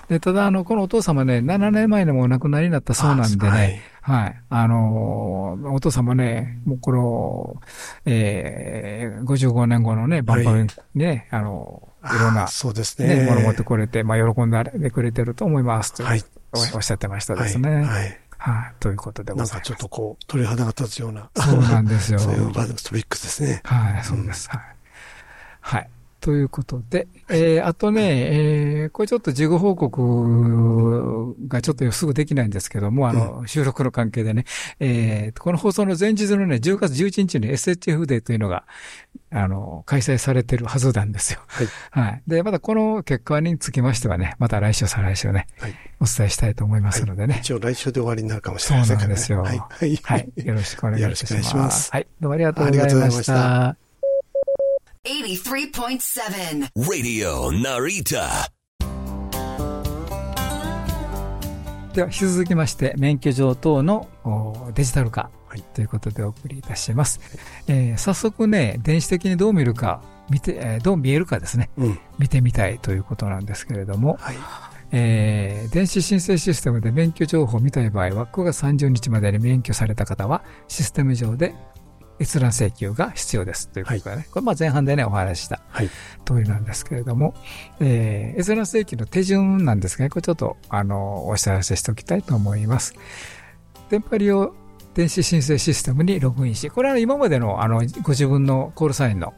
Speaker 1: で、ただ、あの、このお父様ね、7年前にもお亡くなりになったそうなんでね、はい。あのー、お父様ね、もうこの、えー、55年後のね、万博にね、はい、あの、いろんな、
Speaker 4: そうですね。
Speaker 1: ね、もの持ってこれて、まあ、喜んでくれてると思いますと、はい、おっしゃってましたですね。はい。はいはい、ということでございます。
Speaker 4: なんかちょっとこう、鳥肌が立つような。
Speaker 1: そうなんですよ。
Speaker 4: そういうバトピックですね。
Speaker 1: はい、そうです。はい。はい。ということで、えー、あとね、えー、これちょっと事後報告がちょっとすぐできないんですけども、あの、収録の関係でね、えー、この放送の前日のね、10月11日に SHF デーというのが、あの、開催されてるはずなんですよ。はい。はい。で、またこの結果につきましてはね、また来週、再来週ね、はい、お伝えしたいと思いますのでね。はい、
Speaker 4: 一応来週で終わりになるかもしれません
Speaker 1: ね。そうなんですよ。はい。はい。よろしくお願いします。よろしくお願いします。はい。どうもありがとうございました。83.7 Radio Narita. では引き続きまして免許状等のデジタル化ということでお送りいたします、えー、早速ね電子的にどう見るか見て、えー、どう見えるかですね、うん、見てみたいということなんですけれども、はい。えー、電子申請システムで免許情報を見たい場合は9月30日までに免許された方はシステム上で閲覧請求が必要ですということがね、はい、これまあ前半でね、お話しした通りなんですけれども、えー、閲覧請求の手順なんですが、ね、これちょっと、あの、お知らせしておきたいと思います。電波利用電子申請システムにログインし、これは今までのあのご自分のコールサインの、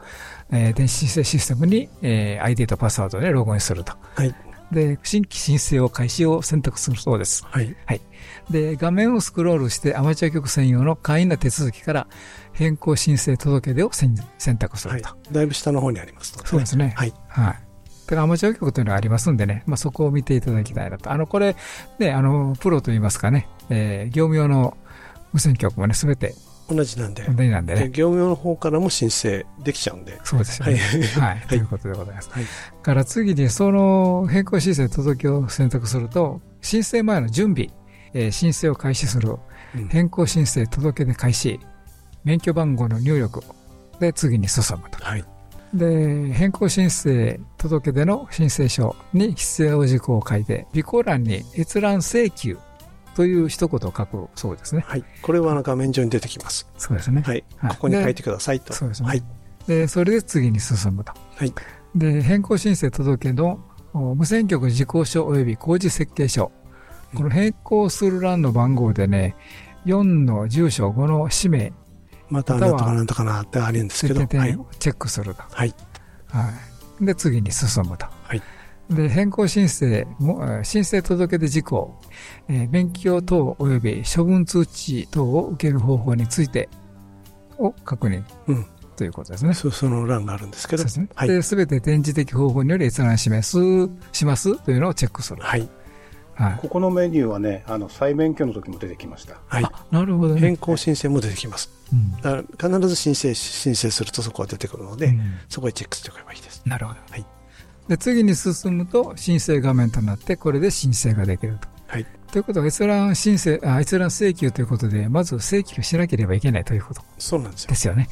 Speaker 1: えー、電子申請システムに、えー、ID とパスワードでログインすると。はい、で、新規申請を開始を選択するそうです。はい。はい。で、画面をスクロールしてアマチュア局専用の簡易な手続きから変更申請届出を選択すると、は
Speaker 4: い、だいぶ下の方にあります
Speaker 1: と、ね、そうですね。はい。はい。だからアマチュア局というのがありますんでね、まあ、そこを見ていただきたいなと。あの、これ、ね、あの、プロといいますかね、えー、業務用の無線局もね、すべて
Speaker 4: 同じなんで。
Speaker 1: 同じなんでね。
Speaker 4: 業務用の方からも申請できちゃうんで。
Speaker 1: そうですよね。はい。はい。ということでございます。はい。から次に、その変更申請届を選択すると、申請前の準備、えー、申請を開始する、変更申請届で開始、免許番号の入力で次に進むと。はい、で変更申請届での申請書に必要事項を書いて備考欄に閲覧請求という一言を書くそうですね。
Speaker 4: はい。これは画面上に出てきます。
Speaker 1: そうですね。
Speaker 4: はい。ここに書いてくださいと。
Speaker 1: そうですね。はい。で、それで次に進むと。はい。で、変更申請届の無線局事項書及び工事設計書。この変更する欄の番号でね、4の住所、5の氏名、
Speaker 4: またなんとかなんとかなってあるんですけど、はい、
Speaker 1: チェックすると。はい。はい。で、次に進むと。はい。で、変更申請、申請届出事項、えー、免許等及び処分通知等を受ける方法についてを確認。うん。ということですね。
Speaker 4: そその欄があるんですけど。そうですね。
Speaker 1: はい。すべて展示的方法により閲覧します、しますというのをチェックする。はい。
Speaker 2: はい、ここのメニューはね、あの再免許の時も出てきました。
Speaker 4: はい、
Speaker 1: なるほど、ね、
Speaker 4: 変更申請も出てきます。うん、だから必ず申請申請するとそこは出てくるので、うん、そこへチェックしておけばいいです。
Speaker 1: なるほど。はい。で次に進むと申請画面となってこれで申請ができると。はい。ということは閲覧申請あ閲覧請求ということでまず請求しなければいけないということ。
Speaker 4: そうなんですよ。
Speaker 1: ですよね。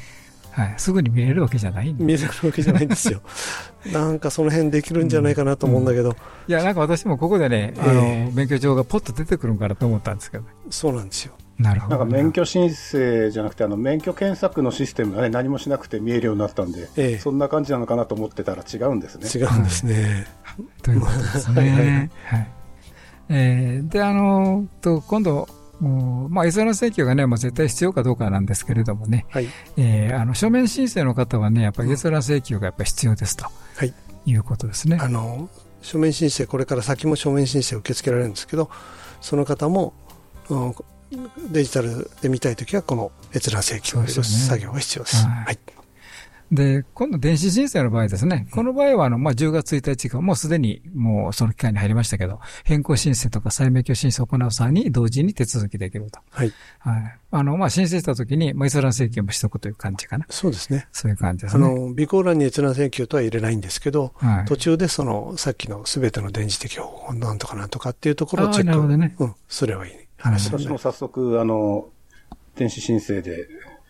Speaker 1: はい、すぐに見えるわけじゃない
Speaker 4: 見えるわけじゃないんですよ。なんかその辺できるんじゃないかなと思うんだけど。うん、
Speaker 1: いや、なんか私もここでね、あの、免許証がポッと出てくるんかなと思ったんですけど。
Speaker 4: そうなんですよ。
Speaker 1: なるほ
Speaker 2: ど。なんか免許申請じゃなくて、あの、免許検索のシステムがね、何もしなくて見えるようになったんで、ええ、そんな感じなのかなと思ってたら違うんですね。
Speaker 4: 違うんですね。
Speaker 1: ということですね。はいはい、はい。えー、で、あの、と、今度、もうまあ、閲覧請求がね、まあ、絶対必要かどうかなんですけれどもね、はいえー、あの書面申請の方はね、やっぱり閲覧請求がやっぱり必要ですと、はい、いうことですね。
Speaker 4: あの書面申請、これから先も書面申請を受け付けられるんですけど、その方も、デジタルで見たいときは、この閲覧請求をする作業が必要です。はい、はい
Speaker 1: で、今度電子申請の場合ですね、この場合はあの、まあ、10月1日がもうすでにもうその期間に入りましたけど、変更申請とか再免許申請を行う際に同時に手続きできると。
Speaker 4: はい。
Speaker 1: はい。あの、まあ、申請したときに、まあ、閲覧請求もしとくという感じかな。
Speaker 4: そうですね。
Speaker 1: そういう感じですね。
Speaker 4: あの、備考欄に閲覧請求とは入れないんですけど、はい、途中でその、さっきのすべての電磁的方法、なんとかなんとかっていうところをチェック。ね。うん、すればいい
Speaker 2: 話ですね。私も早速、あの、電子申請で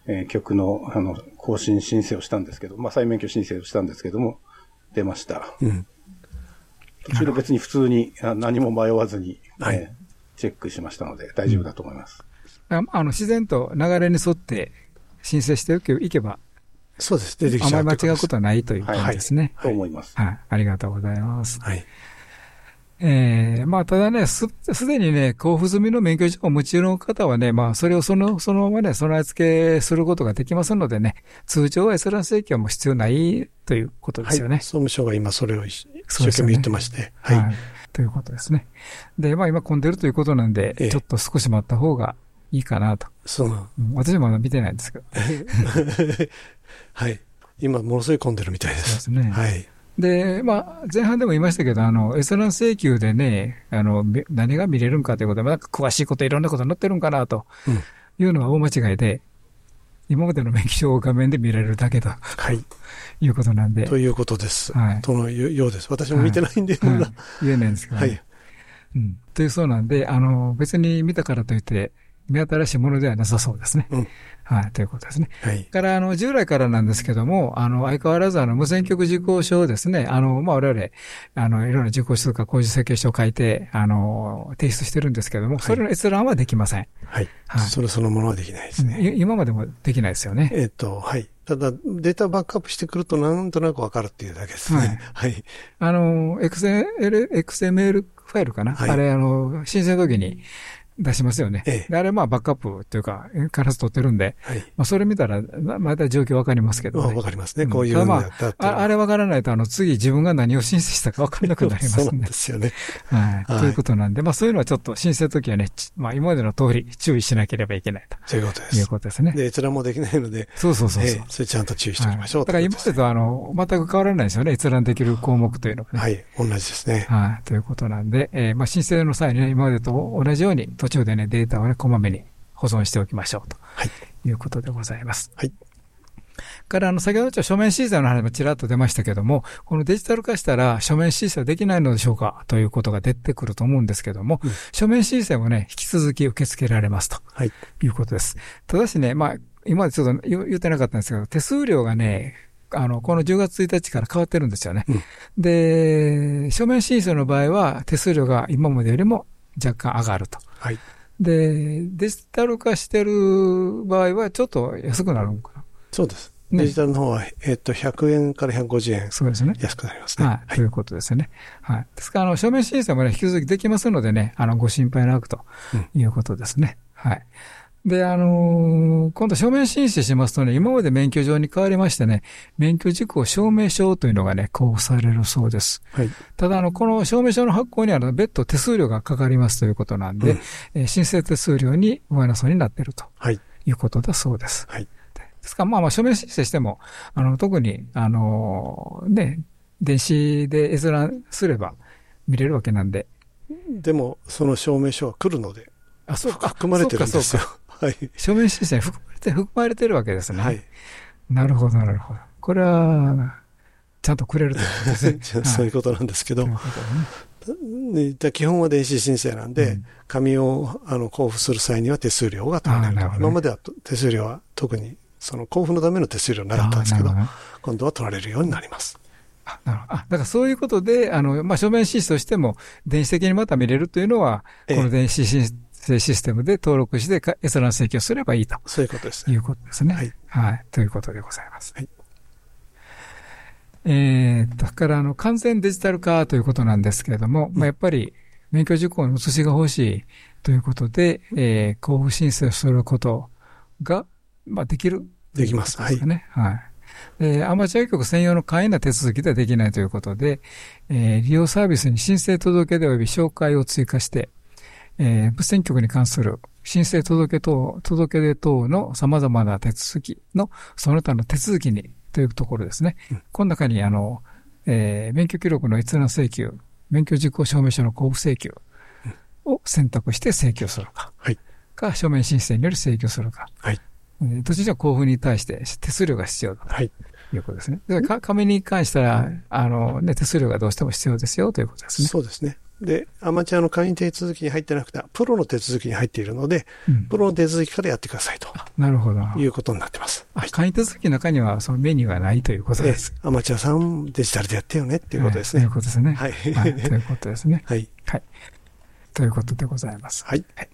Speaker 2: えー、曲の、あの、更新申請をしたんですけど、まあ、再免許申請をしたんですけども、出ました。うん。途中で別に普通に、何も迷わずに、はい、チェックしましたので、大丈夫だと思います。
Speaker 1: うん、あの、自然と流れに沿って申請していけば、
Speaker 4: そうです。出て
Speaker 1: きちゃう。あまり間違うことはないという感じですね。
Speaker 2: はい、と思います。
Speaker 1: はい。ありがとうございます。はい。ええー、まあ、ただね、す、すでにね、交付済みの免許証をお持ちの方はね、まあ、それをその、そのままね、備え付けすることができますのでね、通常は閲覧請求はもう必要ないということですよね。はい、
Speaker 4: 総務省が今それを一生懸命言ってまして、ね、はい、はい。
Speaker 1: ということですね。で、まあ今混んでるということなんで、ええ、ちょっと少し待った方がいいかなと。
Speaker 4: そう。
Speaker 1: うん、私も見てないんですけど。
Speaker 4: はい。今、ものすごい混んでるみたいです。
Speaker 1: そうですね。はい。で、まあ、前半でも言いましたけど、あの、閲覧請求でね、あの、何が見れるんかということで、なんか詳しいこと、いろんなこと載ってるんかな、というのは大間違いで、今までの免許証を画面で見られるだけだ。はい。いうことなんで。
Speaker 4: ということです。はい。とのようです。私も見てないんで、はいはい、
Speaker 1: 言えないんですけど、ね、はい。うん。というそうなんで、あの、別に見たからといって、目新しいものではなさそうですね。うん。はい、ということですね。はい。から、あの、従来からなんですけども、あの、相変わらず、あの、無線局事項書をですね、あの、まあ、我々、あの、いろんな事項書とか工事設計書を書いて、あの、提出してるんですけども、それの閲覧はできません。
Speaker 4: はい。はい。それそのものはできないですね。
Speaker 1: 今までもできないですよね。
Speaker 4: えっと、はい。ただ、データバックアップしてくると、なんとなくわかるっていうだけですね。はい。はい、
Speaker 1: あの、XML、XML ファイルかな、はい、あれ、あの、申請の時に、出しますよね。ええ、あれまあバックアップというか、必ず取ってるんで、はい、まあそれ見たら、また状況わかりますけど
Speaker 4: ね。わかりますね。こういうの
Speaker 1: まあ、ああれわからないと、あの次自分が何を申請したかわからなくなりますんで。
Speaker 4: そうですよね。
Speaker 1: はい。ということなんで、まあそういうのはちょっと申請の時はね、まあ今までの通り注意しなければいけないと。
Speaker 4: そういうことです。
Speaker 1: いうことですね。
Speaker 4: で、閲覧もできないので。
Speaker 1: そうそうそう
Speaker 4: そう、それちゃんと注意しておきましょう。
Speaker 1: だから今までとあの、全く変わらないですよね。閲覧できる項目というのがね。
Speaker 4: はい。同じですね。
Speaker 1: はい。ということなんで、えー、まあ申請の際にね、今までと同じように途中でね、データををね、こまめに保存しておきましょうと、はい、いうことでございます。はい。から、あの、先ほどちょっと書面審査の話もちらっと出ましたけども、このデジタル化したら書面審査できないのでしょうかということが出てくると思うんですけども、うん、書面審査もね、引き続き受け付けられますと、はい、いうことです。ただしね、まあ、今までちょっと言ってなかったんですけど、手数料がね、あの、この10月1日から変わってるんですよね。うん、で、書面審査の場合は手数料が今までよりも若干上がると。はい。で、デジタル化してる場合はちょっと安くなるのかな
Speaker 4: そうです。ね、デジタルの方は、えっと、100円から150円。そうですね。安くなりますね。
Speaker 1: はい。ということですよね。はい。ですから、あの、証明審査もね、引き続きできますのでね、あの、ご心配なくということですね。うん、はい。で、あのー、今度書面申請しますとね、今まで免許状に変わりましてね、免許事項証明書というのがね、交付されるそうです。はい。ただ、あの、この証明書の発行には別途手数料がかかりますということなんで、うん、えー、申請手数料に上乗せになっていると。はい。いうことだそうです。はい。ですから、まあまあ、書面申請しても、あの、特に、あのー、ね、電子で閲覧すれば見れるわけなんで。
Speaker 4: でも、その証明書は来るので、
Speaker 1: あ、そうか。
Speaker 4: 含まれてるんですよ。
Speaker 1: はい。書面申請に含まれて、含まれてるわけですね。はい。なるほど、なるほど。これは、ちゃんとくれるということですね。
Speaker 4: そういうことなんですけど、ね、基本は電子申請なんで、うん、紙をあの交付する際には手数料が取られる。ね、今までは手数料は特にその交付のための手数料なかったんですけど、ど今度は取られるようになります。
Speaker 1: あ、なるほど。あ、だからそういうことで、あの、まあ、書面申請としても、電子的にまた見れるというのは、この電子申システムで登録して閲覧請求すればいいと。
Speaker 4: そういうことです、
Speaker 1: ね。いうことですね。はい。はい。ということでございます。はい。えー、だからあの、完全デジタル化ということなんですけれども、うん、まあやっぱり免許事項の写しが欲しいということで、えー、交付申請することが、まあできる、ね、
Speaker 4: できます。はい。
Speaker 1: はい。えー、アマチュア局専用の簡易な手続きではできないということで、えー、利用サービスに申請届出及び紹介を追加して、えー、物選局に関する申請届等、届出等の様々な手続きの、その他の手続きにというところですね。うん、この中に、あの、えー、免許記録の閲覧請求、免許実行証明書の交付請求を選択して請求するか。はい。か、書面申請により請求するか。はい。どちら交付に対して手数料が必要だと。はい。いうことですね。か紙に関しては、あの、ね、手数料がどうしても必要ですよということですね。
Speaker 4: そうですね。で、アマチュアの会員手続きに入ってなくて、プロの手続きに入っているので、うん、プロの手続きからやってくださいと。
Speaker 1: なるほど。
Speaker 4: いうことになってます。
Speaker 1: はい、会員手続きの中には、そのメニューがないということです。
Speaker 4: アマチュアさんデジタルでやってよねっていうことですね。
Speaker 1: ということですね。はい。はい、ということですね。はい。はい。ということでございます。はい。はい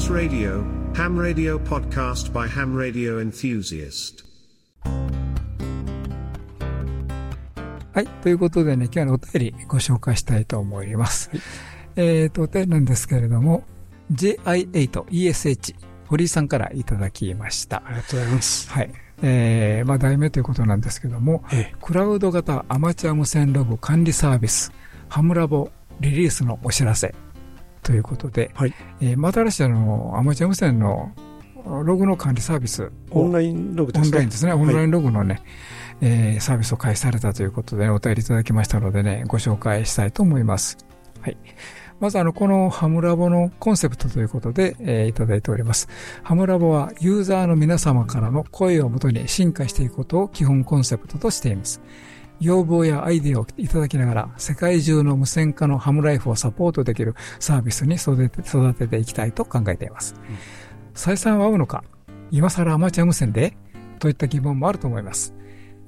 Speaker 8: Hams Radio, Ham Radio podcast by Ham Radio Enthusiast.
Speaker 1: はい。ということでね、今日のお便りご紹介したいと思います。はい、えっ、ー、と、お便りなんですけれども、JI8ESH 堀井さんからいただきました。
Speaker 4: ありがとうございます。
Speaker 1: はい。えー、まあ、題名ということなんですけども、ええ、クラウド型アマチュア無線ログ管理サービス、ハムラボリリースのお知らせということで、はいえー、また新しいあのアマチュア無線のログの管理サービス
Speaker 4: オンラインログ
Speaker 1: ですね。オンラインですね。オンラインログのね、はい、えー、サービスを開始されたということで、ね、お便りいただきましたのでね、ご紹介したいと思います。はい。まずあの、このハムラボのコンセプトということで、えー、いただいております。ハムラボはユーザーの皆様からの声をもとに進化していくことを基本コンセプトとしています。要望やアイデアをいただきながら、世界中の無線化のハムライフをサポートできるサービスに育て育てていきたいと考えています。うん、採算は合うのか今更アマチュア無線でといった疑問もあると思います。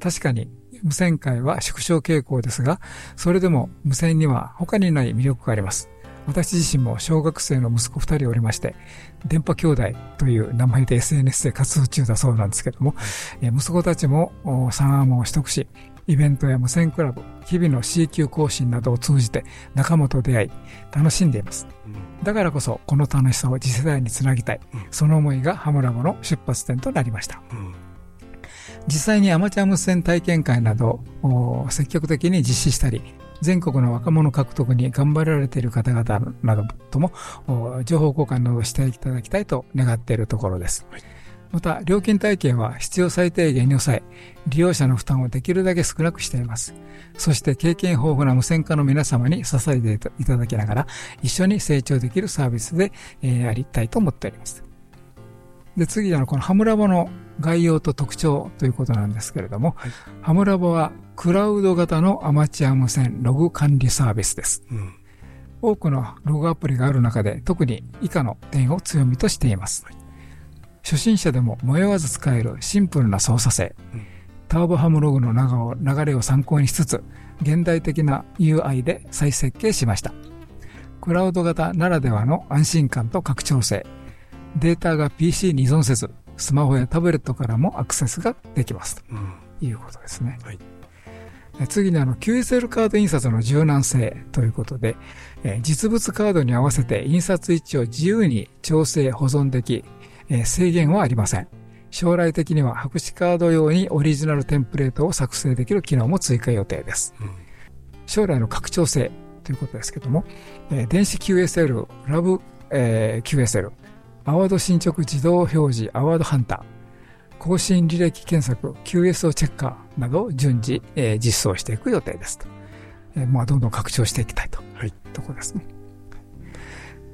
Speaker 1: 確かに、無線界は縮小傾向ですが、それでも無線には他にない魅力があります。私自身も小学生の息子二人おりまして、電波兄弟という名前で SNS で活動中だそうなんですけども、息子たちも3アームを取得し、イベントや無線クラブ、日々の C 級更新などを通じて仲間と出会い、楽しんでいます。だからこそ、この楽しさを次世代につなぎたい、その思いがハムラボの出発点となりました。実際にアマチュア無線体験会などを積極的に実施したり、全国の若者獲得に頑張られている方々などとも情報交換などしていただきたいと願っているところです。はいまた、料金体系は必要最低限に抑え、利用者の負担をできるだけ少なくしています。そして経験豊富な無線化の皆様に支えていただきながら、一緒に成長できるサービスで、えー、やりたいと思っております。で、次はこのハムラボの概要と特徴ということなんですけれども、はい、ハムラボはクラウド型のアマチュア無線ログ管理サービスです。うん、多くのログアプリがある中で特に以下の点を強みとしています。はい初心者でも迷わず使えるシンプルな操作性、うん、ターボハムログの流れを参考にしつつ、現代的な UI で再設計しました。クラウド型ならではの安心感と拡張性、データが PC に依存せず、スマホやタブレットからもアクセスができます。ということですね。はい、次にあの QSL カード印刷の柔軟性ということで、実物カードに合わせて印刷位置を自由に調整保存でき、え制限はありません。将来的には白紙カード用にオリジナルテンプレートを作成できる機能も追加予定です。うん、将来の拡張性ということですけども、え電子 QSL、ラブ、えー、QSL、アワード進捗自動表示アワードハンター、更新履歴検索、QSO チェッカーなど順次、えー、実装していく予定ですと。えー、まあ、どんどん拡張していきたいと。はい。ところですね。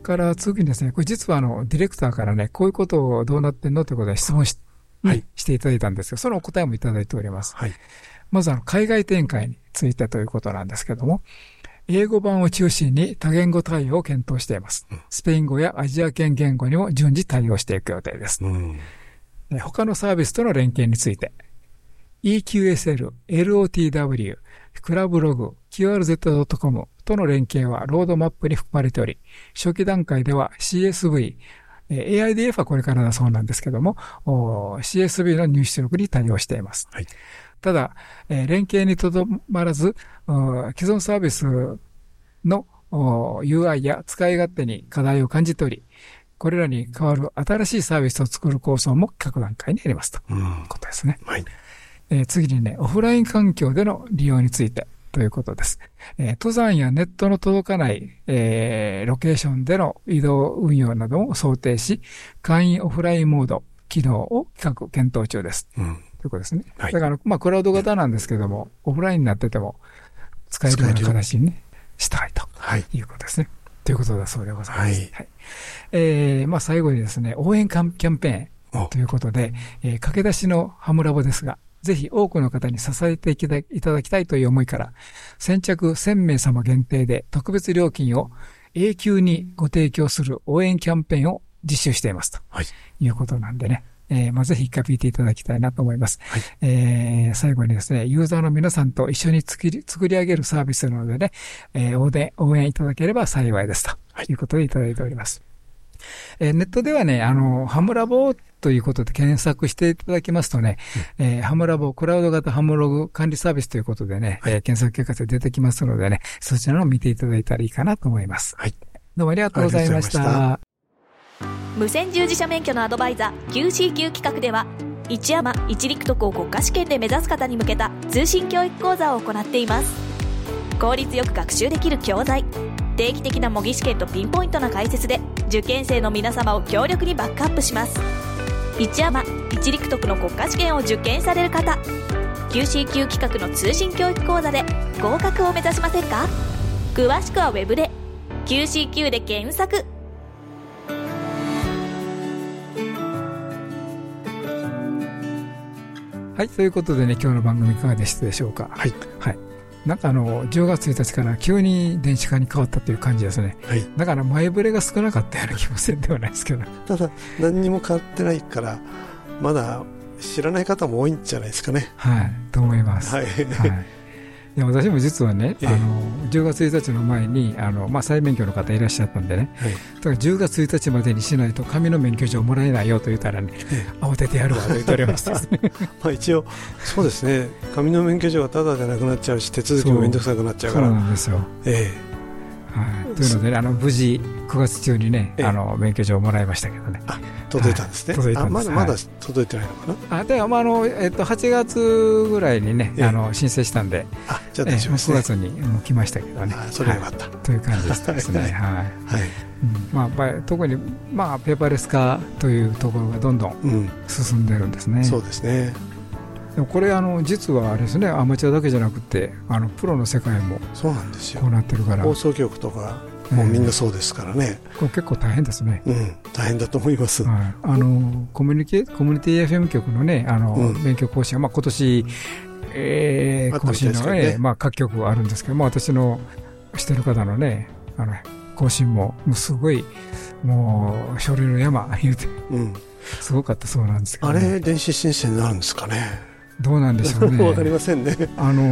Speaker 1: から次にですね、これ実はあの、ディレクターからね、こういうことをどうなってんのということで質問し,、はい、していただいたんですが、そのお答えもいただいております。はい。まずあの、海外展開についてということなんですけども、英語版を中心に多言語対応を検討しています。スペイン語やアジア圏言語にも順次対応していく予定です。うん、他のサービスとの連携について、EQSL、LOTW、クラブログ、QRZ.com との連携はロードマップに含まれており、初期段階では CSV、AIDF はこれからだそうなんですけども、CSV の入出力に対応しています。はい、ただ、連携にとどまらず、既存サービスの UI や使い勝手に課題を感じており、これらに代わる新しいサービスを作る構想も各段階にありますと。いうことですね。はい。えー、次にね、オフライン環境での利用についてということです。えー、登山やネットの届かない、えー、ロケーションでの移動運用などを想定し、簡易オフラインモード、機能を企画検討中です。うん、ということですね。はい、だから、まあ、クラウド型なんですけども、オフラインになってても使えるような形にね、したいということですね。ということだそうでございます。はい。はい、えー、まあ、最後にですね、応援キャンペーンということで、えー、駆け出しのハムラボですが、ぜひ多くの方に支えていただきたいという思いから、先着1000名様限定で特別料金を永久にご提供する応援キャンペーンを実施していますと、はい、いうことなんでね。えー、まあ、ぜひ一回見ていただきたいなと思います。はい、えー、最後にですね、ユーザーの皆さんと一緒に作り、作り上げるサービスなのでね、えー、応援、応援いただければ幸いですと、はい、いうことでいただいております。えー、ネットではね、あの、ハムラボということで検索していただきますとね、うん、えー、ハムラボ、クラウド型ハムログ管理サービスということでね、はい、えー、検索結果で出てきますのでね、そちらの見ていただいたらいいかなと思います。はい。どうもありがとうございました。
Speaker 6: 無線従事者免許のアドバイザー QCQ 企画では、一山一陸徳を国家試験で目指す方に向けた通信教育講座を行っています。効率よく学習できる教材、定期的な模擬試験とピンポイントな解説で受験生の皆様を強力にバックアップします一山一陸徳の国家試験を受験される方 QCQ 企画の通信教育講座で合格を目指しませんか？詳しくはウェブで QCQ で検索
Speaker 1: はい、ということでね、今日の番組いかがでしたでしょうか？
Speaker 4: はい。
Speaker 1: はい。なんかあの、10月1日から急に電子化に変わったという感じですね。はい。だから前触れが少なかったような気もせんではないですけど。
Speaker 4: ただ、何にも変わってないから、まだ知らない方も多いんじゃないですかね。
Speaker 1: はい、と思います。はい。はいや私も実はね、あの10月1日の前にあの、まあ、再免許の方いらっしゃったんでね、はい、だから10月1日までにしないと紙の免許証もらえないよと言ったらね、慌ててやるわと言っております。
Speaker 4: まあ一応、そうですね、紙の免許証がただでなくなっちゃうし、手続きも面倒くさくなっちゃうから。
Speaker 1: そうなんですよ、
Speaker 4: え
Speaker 1: えはい、というので、ね、あの無事9月中にね、あの免許証をもらいましたけどね。
Speaker 4: 届いたんですね。届いたんです。まだまだ届いてないのかな？
Speaker 1: あでもあのえっと8月ぐらいにね、あの申請したんで、
Speaker 4: あじゃあ大丈夫
Speaker 1: 9月にもう来ましたけどね。
Speaker 4: それよかった。
Speaker 1: という感じですね。はい。はい。まあ特にまあペーパーレス化というところがどんどん進んでるんですね。
Speaker 4: そうですね。
Speaker 1: でもこれあの実はあれですねアマチュアだけじゃなくてあのプロの世界も
Speaker 4: そうなんですよ。
Speaker 1: こうなってるから。
Speaker 4: 放送局とかもうみんなそうですからね、
Speaker 1: これ結構大変ですね、
Speaker 4: うん、大変だと思います、
Speaker 1: はい、あのコミュニティコミュニティ FM 局のねあの、うん、勉強講師が、まあ、今年、えー、講師のね、まあ、各局あるんですけど、まあ、私のしてる方のねあの更新ももうすごいもう書類の山言うて、うん、すごかったそうなんですけど、
Speaker 4: ね、あれ電子申請になるんですかね
Speaker 1: どうなんでしょうね。
Speaker 4: わかりませんね。
Speaker 1: あの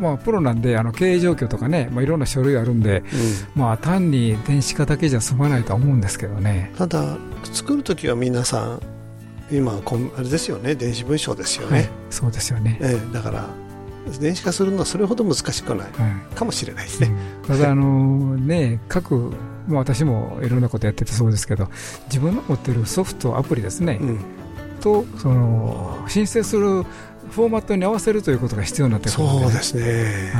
Speaker 1: まあプロなんであの経営状況とかね、まあいろんな書類あるんで、うん、まあ単に電子化だけじゃ済まないと思うんですけどね。
Speaker 4: ただ作る時は皆さん今あれですよね、電子文書ですよね。はい、
Speaker 1: そうですよね。
Speaker 4: ええ、だから電子化するのはそれほど難しくない、かもしれないですね。
Speaker 1: うん、ただあのね各まあ私もいろんなことやっててそうですけど、自分の持ってるソフトアプリですね。うんとその申請するフォーマットに合わせるということが必要になってくる
Speaker 4: ので、そうですね、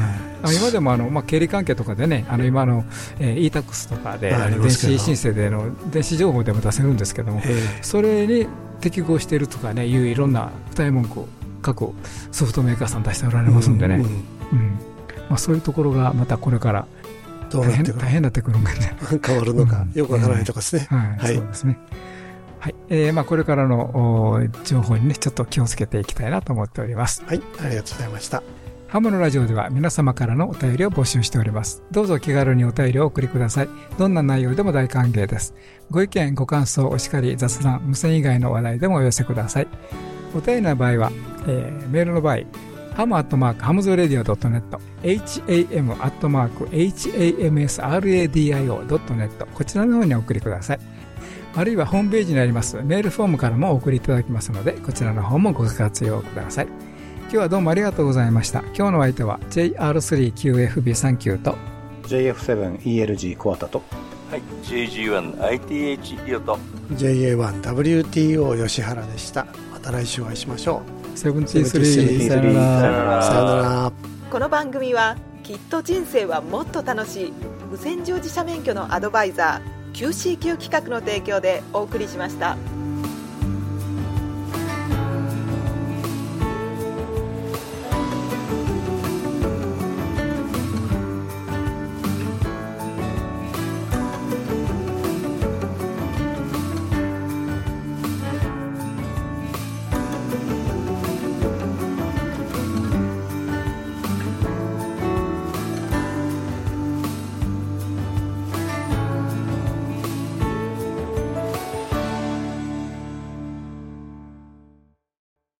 Speaker 1: はい、今でもあの、まあ、経理関係とかでね、あの今の、えー、e-tax とかで、電子申請での電子情報でも出せるんですけども、それに適合しているとかね、いういろんな付帯文句を各ソフトメーカーさん出しておられますんでね、うん、うん、まあ、そういうところがまたこれから大変大変になってくるんで、ね、
Speaker 4: 変わるのか、よくわからないとかですね。
Speaker 1: はい、はい、そうですね。はい。えー、まあこれからの情報にね、ちょっと気をつけていきたいなと思っております。
Speaker 4: はい。ありがとうございました。
Speaker 1: ハムのラジオでは皆様からのお便りを募集しております。どうぞ気軽にお便りをお送りください。どんな内容でも大歓迎です。ご意見、ご感想、お叱り、雑談、無線以外の話題でもお寄せください。お便りの場合は、えー、メールの場合、ハムアットマークハムズラディオ .net、ham アットマーク hamsradio.net、こちらの方にお送りください。あるいはホームページにありますメールフォームからもお送りいただきますのでこちらの方もご活用ください。今日はどうもありがとうございました。今日の相手は JR3QFB39 と
Speaker 2: JF7ELG コアタと
Speaker 3: はい、JG1ITH リオと
Speaker 4: JA1WTO 吉原でした。また来週お会いしましょう。
Speaker 1: セブンティースリーさよなら。さよなら。
Speaker 5: この番組はきっと人生はもっと楽しい無線乗自社免許のアドバイザー QCQ 企画の提供でお送りしました。